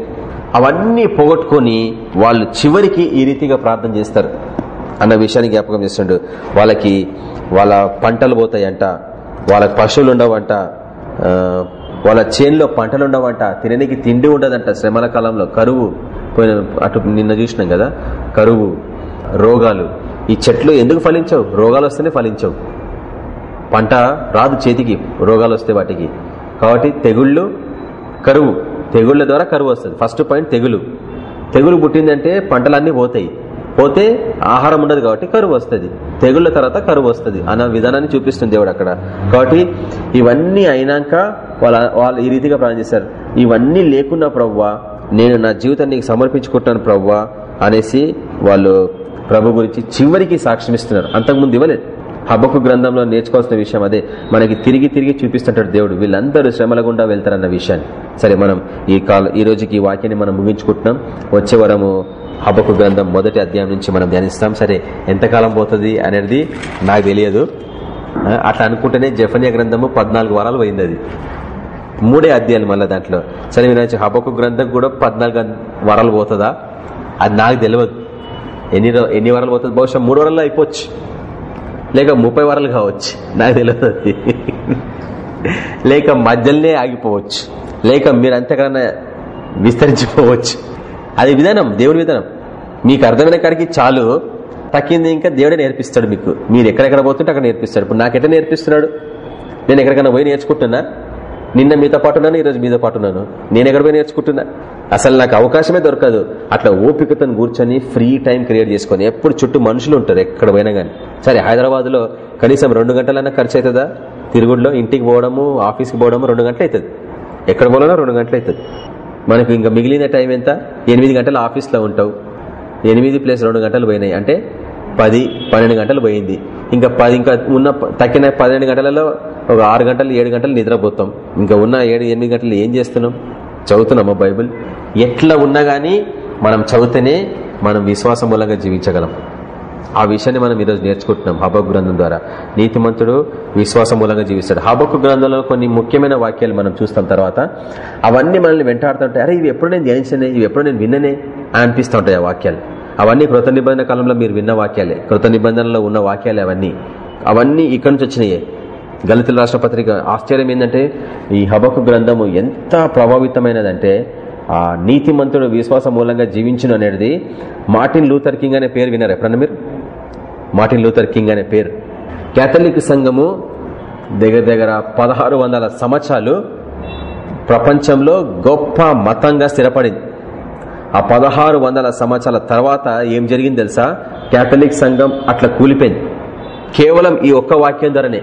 అవన్నీ పోగొట్టుకొని వాళ్ళు చివరికి ఈ రీతిగా ప్రార్థన చేస్తారు. అన్న విషయాన్ని జ్ఞాపకం చేస్తుండు. వాళ్ళకి వాళ్ళ పంటలు పోతాయంట వాళ్ళకి పశువులు ఉండవంట వాళ్ళ చేనులో పంటలు ఉండవంట తినడానికి తిండి ఉండదంట శ్రమల కాలంలో. కరువు పోయిన అటు నిన్న చూసినాం కదా కరువు రోగాలు. ఈ చెట్లు ఎందుకు ఫలించవు? రోగాలు వస్తేనే ఫలించవు. పంట రాదు చేతికి రోగాలు వస్తే వాటికి. కాబట్టి తెగుళ్ళు కరువు. తెగుళ్ళ ద్వారా కరువు వస్తుంది. ఫస్ట్ పాయింట్ తెగులు. తెగులు పుట్టిందంటే పంటలన్నీ పోతాయి. పోతే ఆహారం ఉండదు కాబట్టి కరువు వస్తుంది. తెగుళ్ళ తర్వాత కరువు వస్తుంది అన్న విధానాన్ని చూపిస్తుంది దేవుడు అక్కడ. కాబట్టి ఇవన్నీ అయినాక వాళ్ళ వాళ్ళు ఈ రీతిగా ప్రాణం చేశారు. ఇవన్నీ లేకున్నా ప్రవ్వా నేను నా జీవితాన్ని నీకు సమర్పించుకుంటాను ప్రవ్వా అనేసి వాళ్ళు ప్రభు గురించి చివరికి సాక్ష్యం ఇస్తున్నారు. అంతకుముందు ఇవ్వలేదు. హబకు గ్రంథంలో నేర్చుకోవాల్సిన విషయం అదే. మనకి తిరిగి తిరిగి చూపిస్తుంటాడు దేవుడు. వీళ్ళందరూ శ్రమల గుండా వెళ్తారన్న విషయాన్ని. సరే మనం ఈ కాల ఈ రోజుకి ఈ వాక్యాన్ని మనం ముగించుకుంటున్నాం. వచ్చే వరము హబకు గ్రంథం మొదటి అధ్యాయం నుంచి మనం ధ్యానిస్తాం. సరే ఎంతకాలం పోతుంది అనేది నాకు తెలియదు. అట్లా అనుకుంటేనే జఫన్య గ్రంథము పద్నాలుగు వారాలు పోయింది అది. మూడే అధ్యాయాలు మళ్ళీ దాంట్లో. సరే మీరు హబకు గ్రంథం కూడా పద్నాలుగు వారాలు పోతుందా? అది నాకు తెలియదు ఎన్ని ఎన్ని వారాలు పోతుంది? బహుశా మూడు వారాల్లో అయిపోవచ్చు. లేక ముప్పై వారాలు కావచ్చు. నాకు తెలియదు. లేక మధ్యలోనే ఆగిపోవచ్చు. లేక మీరు అంతకన్నా విస్తరించిపోవచ్చు. అది విధానం దేవుడి విధానం. మీకు అర్థమైన కాడికి చాలు. తక్కింది ఇంకా దేవుడే నేర్పిస్తాడు మీకు. మీరు ఎక్కడెక్కడ పోతుంటే అక్కడ నేర్పిస్తాడు. ఇప్పుడు నాకు నేర్పిస్తున్నాడు? నేను ఎక్కడికైనా పోయి నేర్చుకుంటున్నా? నిన్న మీతో పాటు ఉన్నాను ఈరోజు మీతో పాటు ఉన్నాను. నేను ఎక్కడ పోయి నేర్చుకుంటున్నా? అసలు నాకు అవకాశమే దొరకదు. అట్లా ఓపికతో కూర్చొని ఫ్రీ టైం క్రియేట్ చేసుకొని ఎప్పుడు చుట్టూ మనుషులు ఉంటారు ఎక్కడ పోయినా కానీ సరే హైదరాబాద్లో కనీసం రెండు గంటలన్నా ఖర్చు అవుతుందా తిరుగుడులో ఇంటికి పోవడము ఆఫీస్కి పోవడము రెండు గంటలు అవుతుంది ఎక్కడ పోవాలన్నా రెండు గంటలు అవుతుంది మనకు ఇంకా మిగిలిన టైం ఎంత? ఎనిమిది గంటలు ఆఫీస్లో ఉంటావు. ఎనిమిది ప్లస్ రెండు గంటలు పోయినాయి. అంటే పది పన్నెండు గంటలు పోయింది. ఇంకా పది ఇంకా ఉన్న తక్కిన పన్నెండు గంటలలో ఒక ఆరు గంటలు ఏడు గంటలు నిద్రపోతాం. ఇంకా ఉన్న ఏడు ఎనిమిది గంటలు ఏం చేస్తున్నాం? చదువుతున్నామా బైబిల్? ఎట్లా ఉన్నా గానీ మనం చదివితేనే మనం విశ్వాసం మూలంగా జీవించగలం. ఆ విషయాన్ని మనం ఈరోజు నేర్చుకుంటున్నాం హబక్ గ్రంథం ద్వారా. నీతిమంతుడు విశ్వాసం మూలంగా జీవిస్తాడు. హబక్కు గ్రంథంలో కొన్ని ముఖ్యమైన వాక్యాలు మనం చూస్తాం తర్వాత. అవన్నీ మనల్ని వెంటాడుతుంటాయి అరే ఇవి ఎప్పుడు నేను ధ్యానించనే? ఇవి ఎప్పుడు నేను విన్ననే? అని అనిపిస్తూ ఉంటాయి ఆ వాక్యాలు. అవన్నీ కృత నిబంధన కాలంలో మీరు విన్న వాక్యాలే. కృత నిబంధనలో ఉన్న వాక్యాలే అవన్నీ. అవన్నీ ఇక్కడి నుంచి వచ్చినాయే. గళితుల రాష్ట్ర పత్రిక ఆశ్చర్యం ఏంటంటే ఈ హబకు గ్రంథము ఎంత ప్రభావితమైనదంటే ఆ నీతిమంతుడు విశ్వాసం మూలంగా జీవించను అనేది మార్టిన్ లూథర్ కింగ్ అనే పేరు విన్నారు ఎప్పుడన్నా మీరు? మార్టిన్ లూథర్ కింగ్ అనే పేరు. కేథలిక్ సంఘము దగ్గర దగ్గర పదహారు వందల సంవత్సరాలు ప్రపంచంలో గొప్ప మతంగా స్థిరపడింది. ఆ పదహారు వందల సంవత్సరాల తర్వాత ఏం జరిగింది తెలుసా? కేథలిక్ సంఘం అట్లా కూలిపోయింది. కేవలం ఈ ఒక్క వాక్యం ద్వారానే.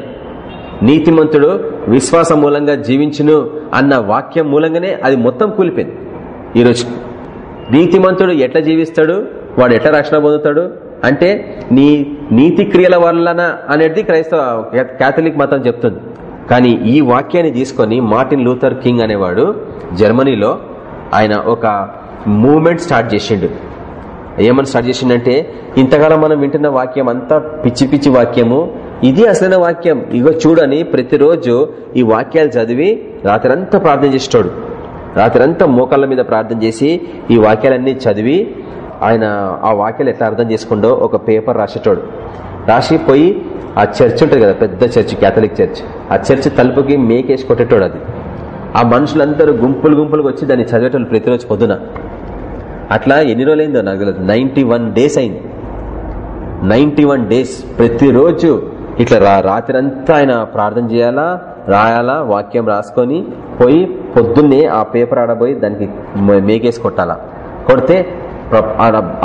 నీతిమంతుడు విశ్వాసం మూలంగా జీవించును అన్న వాక్యం మూలంగానే అది మొత్తం కూలిపోయింది. ఈరోజు నీతిమంతుడు ఎట్లా జీవిస్తాడు? వాడు ఎట్లా రక్షణ పొందుతాడు? అంటే నీ నీతి క్రియల వలన అనేది క్రైస్తవ క్యాథలిక్ మతం చెప్తుంది. కానీ ఈ వాక్యాన్ని తీసుకొని మార్టిన్ లూథర్ కింగ్ అనేవాడు జర్మనీలో ఆయన ఒక మూవ్మెంట్ స్టార్ట్ చేసిండు. ఏమని స్టార్ట్ చేసిండంటే ఇంతకాలం మనం వింటున్న వాక్యం అంతా పిచ్చి పిచ్చి వాక్యము ఇది అసలైన వాక్యం. ఇగో చూడని ప్రతిరోజు ఈ వాక్యాలు చదివి రాత్రంతా ప్రార్థన చేసేటోడు. రాత్రంతా మోకాళ్ళ మీద ప్రార్థన చేసి ఈ వాక్యాలన్నీ చదివి ఆయన ఆ వాక్యాలు ఎట్లా అర్థం చేసుకుండో ఒక పేపర్ రాసేటోడు. రాసి పోయి ఆ చర్చ్ ఉంటుంది కదా పెద్ద చర్చ్ క్యాథలిక్ చర్చ్. ఆ చర్చ్ తలుపుకి మేకేసి కొట్టేటోడు అది. ఆ మనుషులందరూ గుంపులు గుంపులుగా వచ్చి దాన్ని చదివేటోళ్ళు ప్రతిరోజు పొద్దున. అట్లా ఎన్ని రోజులైందో నాకు తెలియదు నైన్టీ డేస్ అయింది. నైన్టీ డేస్ ప్రతిరోజు ఇట్లా రా రాత్రి అంతా ఆయన ప్రార్థన చేయాలా రాయాలా వాక్యం రాసుకొని పోయి పొద్దున్నే ఆ పేపర్ ఆడబోయి దానికి మేకేసి కొట్టాలా. కొడితే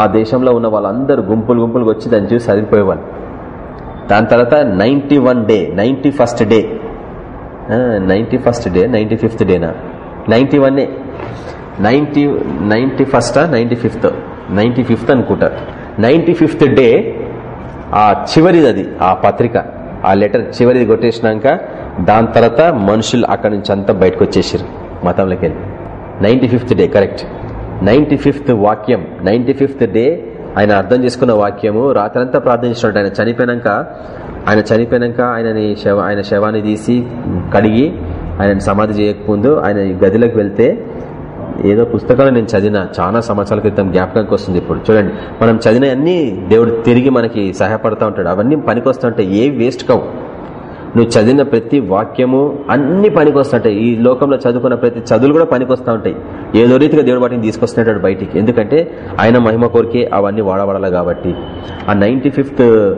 ఆ దేశంలో ఉన్న వాళ్ళందరూ గుంపులు గుంపులుగా వచ్చి దాన్ని చూసి చదివిపోయేవాళ్ళు దాని తర్వాత ninety one day ninety first day. Ninety first day ninety fifth డేనా? Ninety వన్నే నైన్టీ నైన్టీ ఫస్టా నైన్టీ ఫిఫ్త్? నైన్టీ ఫిఫ్త్ అనుకుంటా. నైన్టీ ఫిఫ్త్ డే ఆ చివరిది అది ఆ పత్రిక ఆ లెటర్ చివరిది కొట్టేసినాక దాని తర్వాత మనుషులు అక్కడి నుంచి అంతా బయటకు వచ్చేసారు మతంలోకి వెళ్ళి. Ninety fifth day correct. Ninety fifth వాక్యం నైన్టీ ఫిఫ్త్ డే ఆయన అర్థం చేసుకున్న వాక్యము రాత్రంతా ప్రార్థించినట్టు ఆయన చనిపోయినాక ఆయన చనిపోయినాక ఆయనని శవ ఆయన శవాన్ని తీసి కడిగి ఆయన సమాధి చేయకముందు ఆయన ఈ గదిలోకి వెళ్తే ఏదో పుస్తకాలు నేను చదివిన చాలా సంవత్సరాల క్రితం జ్ఞాపకానికి వస్తుంది ఇప్పుడు. చూడండి మనం చదివిన అన్ని దేవుడు తిరిగి మనకి సహాయపడతా ఉంటాడు. అవన్నీ పనికొస్తుంటాయి ఏ వేస్ట్ కావు. నువ్వు చదివిన ప్రతి వాక్యము అన్ని పనికొస్తుంటాయి ఈ లోకంలో చదువుకున్న ప్రతి చదువులు కూడా పనికొస్తా ఉంటాయి. ఏదో రీతిగా దేవుడు వాటిని తీసుకొస్తున్నాడు బయటికి. ఎందుకంటే ఆయన మహిమ కోరికే అవన్నీ వాడబడాలి కాబట్టి. ఆ నైన్టీ ఫిఫ్త్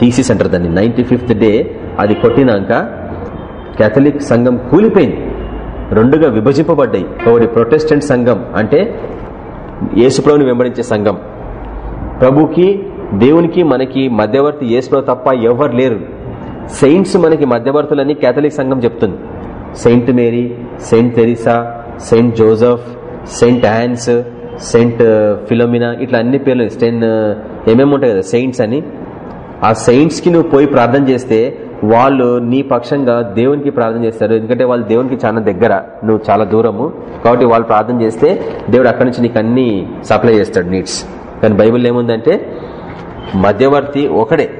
థీసిస్ అంటారు దాన్ని. నైన్టీ ఫిఫ్త్ డే అది కొట్టినాక కేథలిక్ సంఘం కూలిపోయింది. రెండుగా విభజింపబడ్డాయి. ఒకటి ప్రొటెస్టెంట్ సంఘం అంటే యేసుప్రభుని వెంబడించే సంఘం. ప్రభుకి దేవునికి మనకి మధ్యవర్తి యేసుప్రభు తప్ప ఎవరు లేరు. సెయింట్స్ మనకి మధ్యవర్తులని కేథలిక్ సంఘం చెప్తుంది. Saint Mary saint Teresa saint Joseph saint Ann's saint Philomena ఇట్లా అన్ని పేర్లు సెయిన్ uh, ఏమేమి ఉంటాయి కదా సెయింట్స్ అని. ఆ సెయింట్స్కి నువ్వు పోయి ప్రార్థన చేస్తే వాళ్ళు నీ పక్షంగా దేవునికి ప్రార్థన చేస్తారు. ఎందుకంటే వాళ్ళు దేవునికి చాలా దగ్గర. నువ్వు చాలా దూరము. కాబట్టి వాళ్ళు ప్రార్థన చేస్తే దేవుడు అక్కడి నుంచి నీకు అన్ని సప్లై చేస్తాడు నీడ్స్. కానీ బైబిల్ ఏముందంటే మధ్యవర్తి ఒకడే.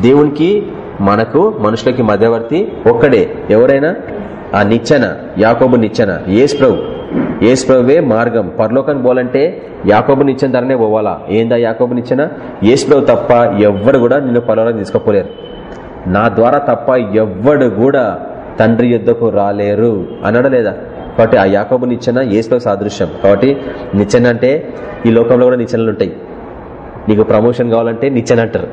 దేవునికి మనకు మనుషులకి మధ్యవర్తి ఒక్కడే. ఎవరైనా? ఆ నిచ్చెన యాకోబు నిచ్చెన ఏసు ప్రభు. ఏసు ప్రభువే మార్గం. పరలోకానికి పోవాలంటే యాకోబు నిచ్చెన ధరనే పోవాలా? ఏందా యాకోబు నిచ్చెన? ఏసు ప్రభు తప్ప ఎవ్వరు కూడా నిన్ను పరలోకం తీసుకుపోలేరు. నా ద్వారా తప్ప ఎవ్వడు కూడా తండ్రి యుద్ధకు రాలేరు. అనడం లేదా కాబట్టి ఆ యాకబు నిచ్చెన ఏసులో సాదృశ్యం. కాబట్టి నిచ్చెన అంటే ఈ లోకంలో కూడా నిచ్చెనలు ఉంటాయి. నీకు ప్రమోషన్ కావాలంటే నిచ్చెన అంటారు.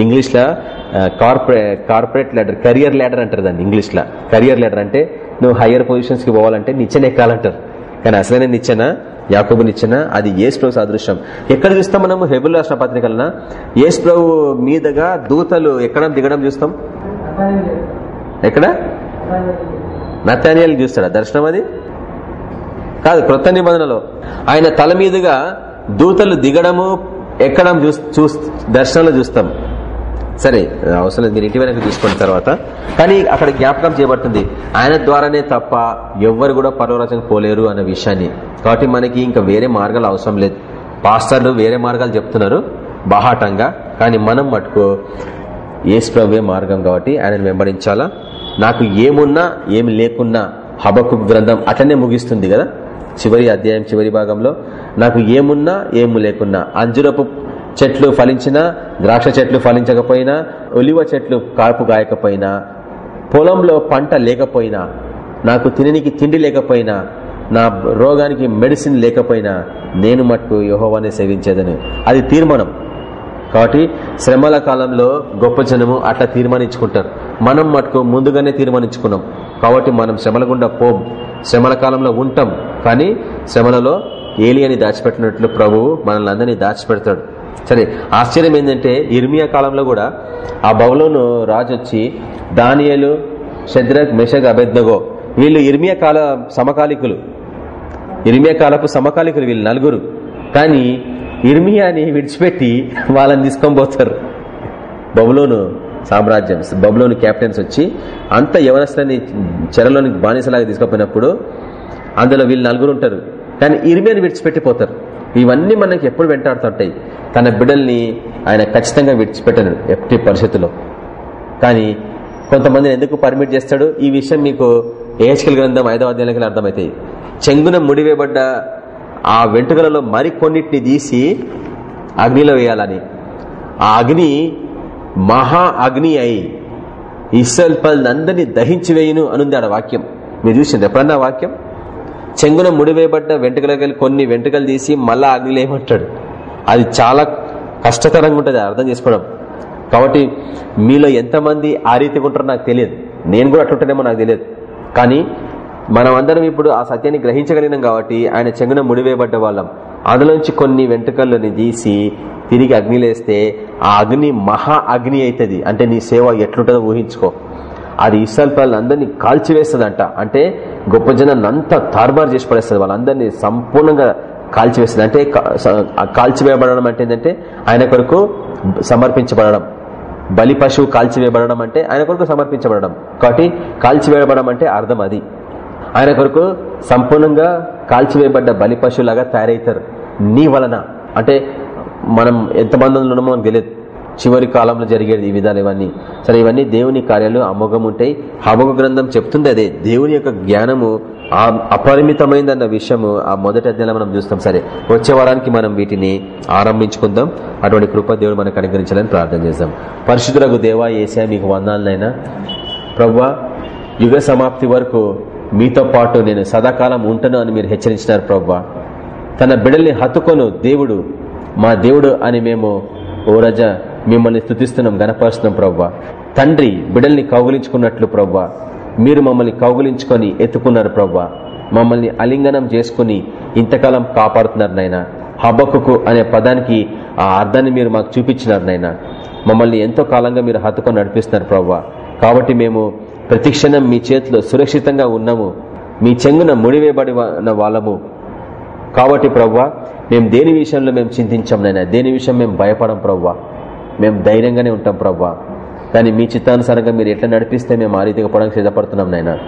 ఇంగ్లీష్లో corporate corporate corporate ladder career ladder అంటారు దాన్ని ఇంగ్లీష్లో. కెరియర్ ల్యాడర్ అంటే నువ్వు హయ్యర్ పొజిషన్స్కి పోవాలంటే నిచ్చెన ఎక్కాలంటారు. కానీ అసలైన నిచ్చెన యాకోబునిచ్చిన? అది ఏసు ప్రభు సాదృశ్యం? ఎక్కడ చూస్తాం మనము హెబుల్ రాష్ట్ర పత్రికలన? ఏసు ప్రభు మీదగా దూతలు ఎక్కడ దిగడం చూస్తాం? ఎక్కడ? నత్యానియాలు చూస్తాడా? దర్శనం అది? కాదు క్రొత్త నిబంధనలో. ఆయన తల మీదుగా దూతలు దిగడము ఎక్కడం చూ దర్శనంలో చూస్తాం. సరే అవసరం లేదు మీరు ఇంటి వెనక తీసుకున్న తర్వాత. కానీ అక్కడ జ్ఞాపకం చేయబడుతుంది ఆయన ద్వారానే తప్ప ఎవ్వరు కూడా పర్వరాజకు పోలేరు అనే విషయాన్ని. కాబట్టి మనకి ఇంకా వేరే మార్గాలు అవసరం లేదు. పాస్టర్లు వేరే మార్గాలు చెప్తున్నారు బాహాటంగా. కానీ మనం మటుకు ఏసుప్రవే మార్గం కాబట్టి ఆయనను వెంబడించాలా? నాకు ఏమున్నా ఏమి లేకున్నా హబకు గ్రంథం అట్లనే ముగిస్తుంది కదా? చివరి అధ్యాయం చివరి భాగంలో నాకు ఏమున్నా ఏము లేకున్నా అంజురపు చెట్లు ఫలించినా ద్రాక్ష చెట్లు ఫలించకపోయినా ఒలివ చెట్లు కాపు గాయకపోయినా పొలంలో పంట లేకపోయినా నాకు తిననికి తిండి లేకపోయినా నా రోగానికి మెడిసిన్ లేకపోయినా నేను మట్టుకు యోహోవాన్ని సేవించేదని. అది తీర్మానం. కాబట్టి శ్రమల కాలంలో గొప్ప జనము అట్లా తీర్మానించుకుంటారు. మనం మటుకు ముందుగానే తీర్మానించుకున్నాం. కాబట్టి మనం శ్రమల గుండా పోం. శ్రమల కాలంలో ఉంటాం. కానీ శ్రమలలో ఏలియని దాచిపెట్టినట్లు ప్రభువు మనల్ని అందరినీ దాచిపెడతాడు. సరే ఆశ్చర్యం ఏంటంటే ఇర్మియా కాలంలో కూడా ఆ బౌలోను రాజు వచ్చి దానియలు శద్రక్ మెషక్ అబెద్నగో వీళ్ళు ఇర్మియా కాల సమకాలికులు. ఇర్మియా కాలపు సమకాలికులు వీళ్ళు నలుగురు. కానీ ఇర్మియాని విడిచిపెట్టి వాళ్ళని తీసుకొని పోతారు. బబులోను సామ్రాజ్యం బబులోని క్యాప్టెన్స్ వచ్చి అంత యవనస్తులని చెరలోని బానిసలాగా తీసుకుపోయినప్పుడు అందులో వీళ్ళు నలుగురు ఉంటారు. కానీ ఇర్మియాని విడిచిపెట్టిపోతారు ఇవన్నీ మనకి ఎప్పుడు వెంటాడుతుంటాయి. తన బిడ్డల్ని ఆయన ఖచ్చితంగా విడిచిపెట్టను ఎట్టి పరిస్థితుల్లో. కానీ కొంతమందిని ఎందుకు పర్మిట్ చేస్తాడు? ఈ విషయం మీకు ఏహెచ్కల్ గ్రంథం ఐదవ అధ్యాయులకి అర్థమవుతాయి చెంగున ముడివేయబడ్డ ఆ వెంట్రుకలలో మరికొన్నిటిని తీసి అగ్నిలో వేయాలని. ఆ అగ్ని మహా అగ్ని అయి ఇస్రాయల్ అందరినీ దహించి వేయును అనుంది ఆడ వాక్యం. మీరు చూసింది ఎప్పుడన్నా వాక్యం? చెంగున ముడివేయబడ్డ వెంట్రుకలకి కొన్ని వెంట్రుకలు తీసి మళ్ళా అగ్నిలో ఏమంటాడు? అది చాలా కష్టతరంగా ఉంటుంది అర్థం చేసుకోవడం. కాబట్టి మీలో ఎంతమంది ఆ రీతిగా ఉంటారో నాకు తెలియదు. నేను కూడా అట్లుంటానేమో నాకు తెలియదు. కానీ మనం అందరం ఇప్పుడు ఆ సత్యాన్ని గ్రహించగలిగినాం కాబట్టి ఆయన చెంగున ముడివేయబడ్డ వాళ్ళం. అందులోంచి కొన్ని వెంట్రుకల్లోని తీసి తిరిగి అగ్నిలేస్తే ఆ అగ్ని మహా అగ్ని అవుతుంది అంటే నీ సేవ ఎట్లుంటుందో ఊహించుకో. అది ఇస్రాయల్ కాల్చివేస్తుంది కాల్చివేస్తుందంట. అంటే గొప్ప జనాన్ని అంతా తారుమారు చేసి పడేస్తుంది. వాళ్ళందరినీ సంపూర్ణంగా కాల్చివేసింది అంటే కాల్చివేయబడడం అంటే ఏంటంటే ఆయన కొరకు సమర్పించబడడం. బలి పశువు కాల్చివేయబడడం అంటే ఆయన కొరకు సమర్పించబడడం. కాబట్టి కాల్చివేయబడడం అంటే అర్థం అది. ఆయన కొరకు సంపూర్ణంగా కాల్చివేయబడ్డ బలి పశువులాగా తయారవుతారు నీ వలన. అంటే మనం ఎంతమంది ఉన్నామో మనకు తెలియదు. చివరి కాలంలో జరిగేది ఈ విధాలు ఇవన్నీ. సరే ఇవన్నీ దేవుని కార్యాలు అమోఘం ఉంటాయి. అమోఘ గ్రంథం చెప్తుంది అదే. దేవుని యొక్క జ్ఞానము ఆ అపరిమితమైందన్న విషయము ఆ మొదటి అధ్యాయంలో మనం చూస్తాం. సరే వచ్చే వారానికి మనం వీటిని ఆరంభించుకుందాం. అటువంటి కృప దేవుడు మనకు అనుగ్రహించాలని ప్రార్థన చేద్దాం. పరిశుద్ధులకు దేవా ఏసా మీకు వందాలనైనా ప్రవ్వా యుగ సమాప్తి వరకు మీతో పాటు నేను సదాకాలం ఉంటాను అని మీరు హెచ్చరించినారు ప్రవ్వా. తన బిడల్ని హత్తుకొను దేవుడు మా దేవుడు అని మేము ఓ రజ మిమ్మల్ని స్థుతిస్తున్నాం గణపరుస్తున్నాం ప్రవ్వా. తండ్రి బిడల్ని కౌగులించుకున్నట్లు ప్రవ్వా. మీరు మమ్మల్ని కౌగులించుకొని ఎత్తుకున్నారు ప్రవ్వా. మమ్మల్ని అలింగనం చేసుకుని ఇంతకాలం కాపాడుతున్నారు నాయన. హబకుకు అనే పదానికి ఆ అర్థాన్ని మీరు మాకు చూపించినారు నాయన. మమ్మల్ని ఎంతో కాలంగా మీరు హత్తుకొని నడిపిస్తున్నారు ప్రవ్వా. కాబట్టి మేము ప్రతిక్షణం మీ చేతిలో సురక్షితంగా ఉన్నాము. మీ చెంగున ముడివేయబడి వాళ్ళము. కాబట్టి ప్రవ్వా మేము దేని విషయంలో మేము చింతించాం నైనా దేని విషయం మేము భయపడం ప్రవ్వా? మేము ధైర్యంగానే ఉంటాం ప్రవ్వా. కానీ మీ చిత్తానుసారంగా మీరు ఎట్లా నడిపిస్తే మేము ఆ రీతిగా పడడానికి సిద్ధపడుతున్నాం నైనా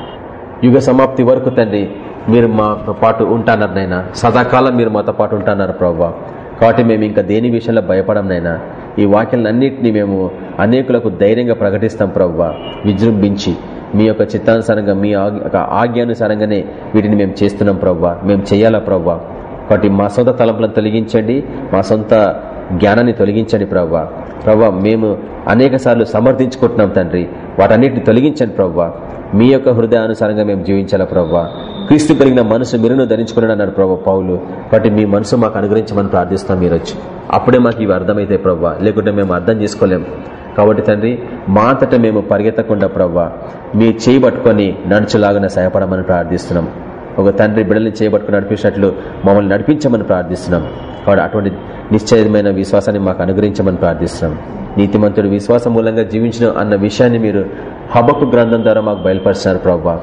యుగ సమాప్తి వరకు తండ్రి మీరు మాతో పాటు ఉంటాన్నారు నైనా సదాకాలం మీరు మాతో పాటు ఉంటున్నారు ప్రవ్వా. కాబట్టి మేము ఇంకా దేని విషయంలో భయపడం నైనా ఈ వాక్యాలన్నింటినీ మేము అనేకులకు ధైర్యంగా ప్రకటిస్తాం ప్రవ్వా. విజృంభించి మీ యొక్క చిత్తానుసారంగా మీ ఆజ్ఞానుసారంగానే వీటిని మేము చేస్తున్నాం ప్రవ్వా. మేము చేయాలా ప్రవ్వా? కాబట్టి మా సొంత తలంపులను తొలగించండి. మా సొంత జ్ఞానాన్ని తొలగించండి ప్రవ్వ. ప్రవ్వ మేము అనేక సార్లు సమర్థించుకుంటున్నాం తండ్రి. వాటన్నిటిని తొలగించండి ప్రవ్వ. మీ యొక్క హృదయానుసారంగా మేము జీవించాలా ప్రవ్వ. క్రీస్తు కలిగిన మనసు మీరును ధరించుకున్నాడు అన్నాడు ప్రభావ పౌలు. కాబట్టి మీ మనసు మాకు అనుగ్రహించమని ప్రార్థిస్తాం మీరొచ్చు అప్పుడే మాకు ఇవి అర్థమైతే ప్రవ్వ. లేకుంటే మేము అర్థం చేసుకోలేం. కాబట్టి తండ్రి మా అంతటా మేము పరిగెత్తకుండా ప్రవ్వ మీ చేయి పట్టుకొని నడుచులాగా సహాయపడమని ప్రార్థిస్తున్నాం. ఒక తండ్రి బిడ్డల్ని చేయబట్టుకుని నడిపించినట్లు మమ్మల్ని నడిపించమని ప్రార్థిస్తున్నాం. కాబట్టి అటువంటి నిశ్చయమైన విశ్వాసాన్ని మాకు అనుగ్రహించమని ప్రార్థిస్తున్నాం. నీతిమంతుడు విశ్వాసం మూలంగా జీవించడం అన్న విషయాన్ని మీరు హబకు గ్రంథం ద్వారా మాకు బయలుపరిచినారు ప్రవ్వా.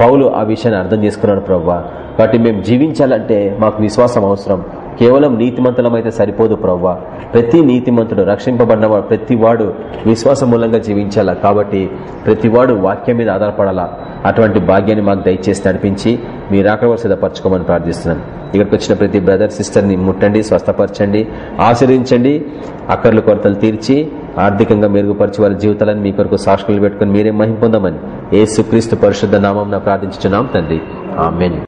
పౌలు ఆ విషయాన్ని అర్థం చేసుకున్నాడు ప్రవ్వా. కాబట్టి మేము జీవించాలంటే మాకు విశ్వాసం అవసరం. కేవలం నీతిమంతులం అయితే సరిపోదు ప్రవ్వా. ప్రతి నీతిమంతుడు రక్షింపబడినవాడు ప్రతి వాడు విశ్వాసం మూలంగా జీవించాలా? కాబట్టి ప్రతి వాడు వాక్యం మీద ఆధారపడాలా? అటువంటి భాగ్యాన్ని మాకు దయచేసి నడిపించి మీరు అక్కడ సిద్ధపరచుకోమని ప్రార్థిస్తున్నాను. ఇక్కడికి వచ్చిన ప్రతి బ్రదర్ సిస్టర్ని ముట్టండి స్వస్థపరచండి ఆశ్రయించండి అక్కర్లు కొరతలు తీర్చి ఆర్థికంగా మెరుగుపరిచి వారి జీవితాలను మీ కొరకు సాక్షులు పెట్టుకుని మీరే మహిం పొందమని ఏ సుక్రీస్తు పరిశుద్ధ నామం ప్రార్థించున్నాం తండ్రి. ఆమెన్.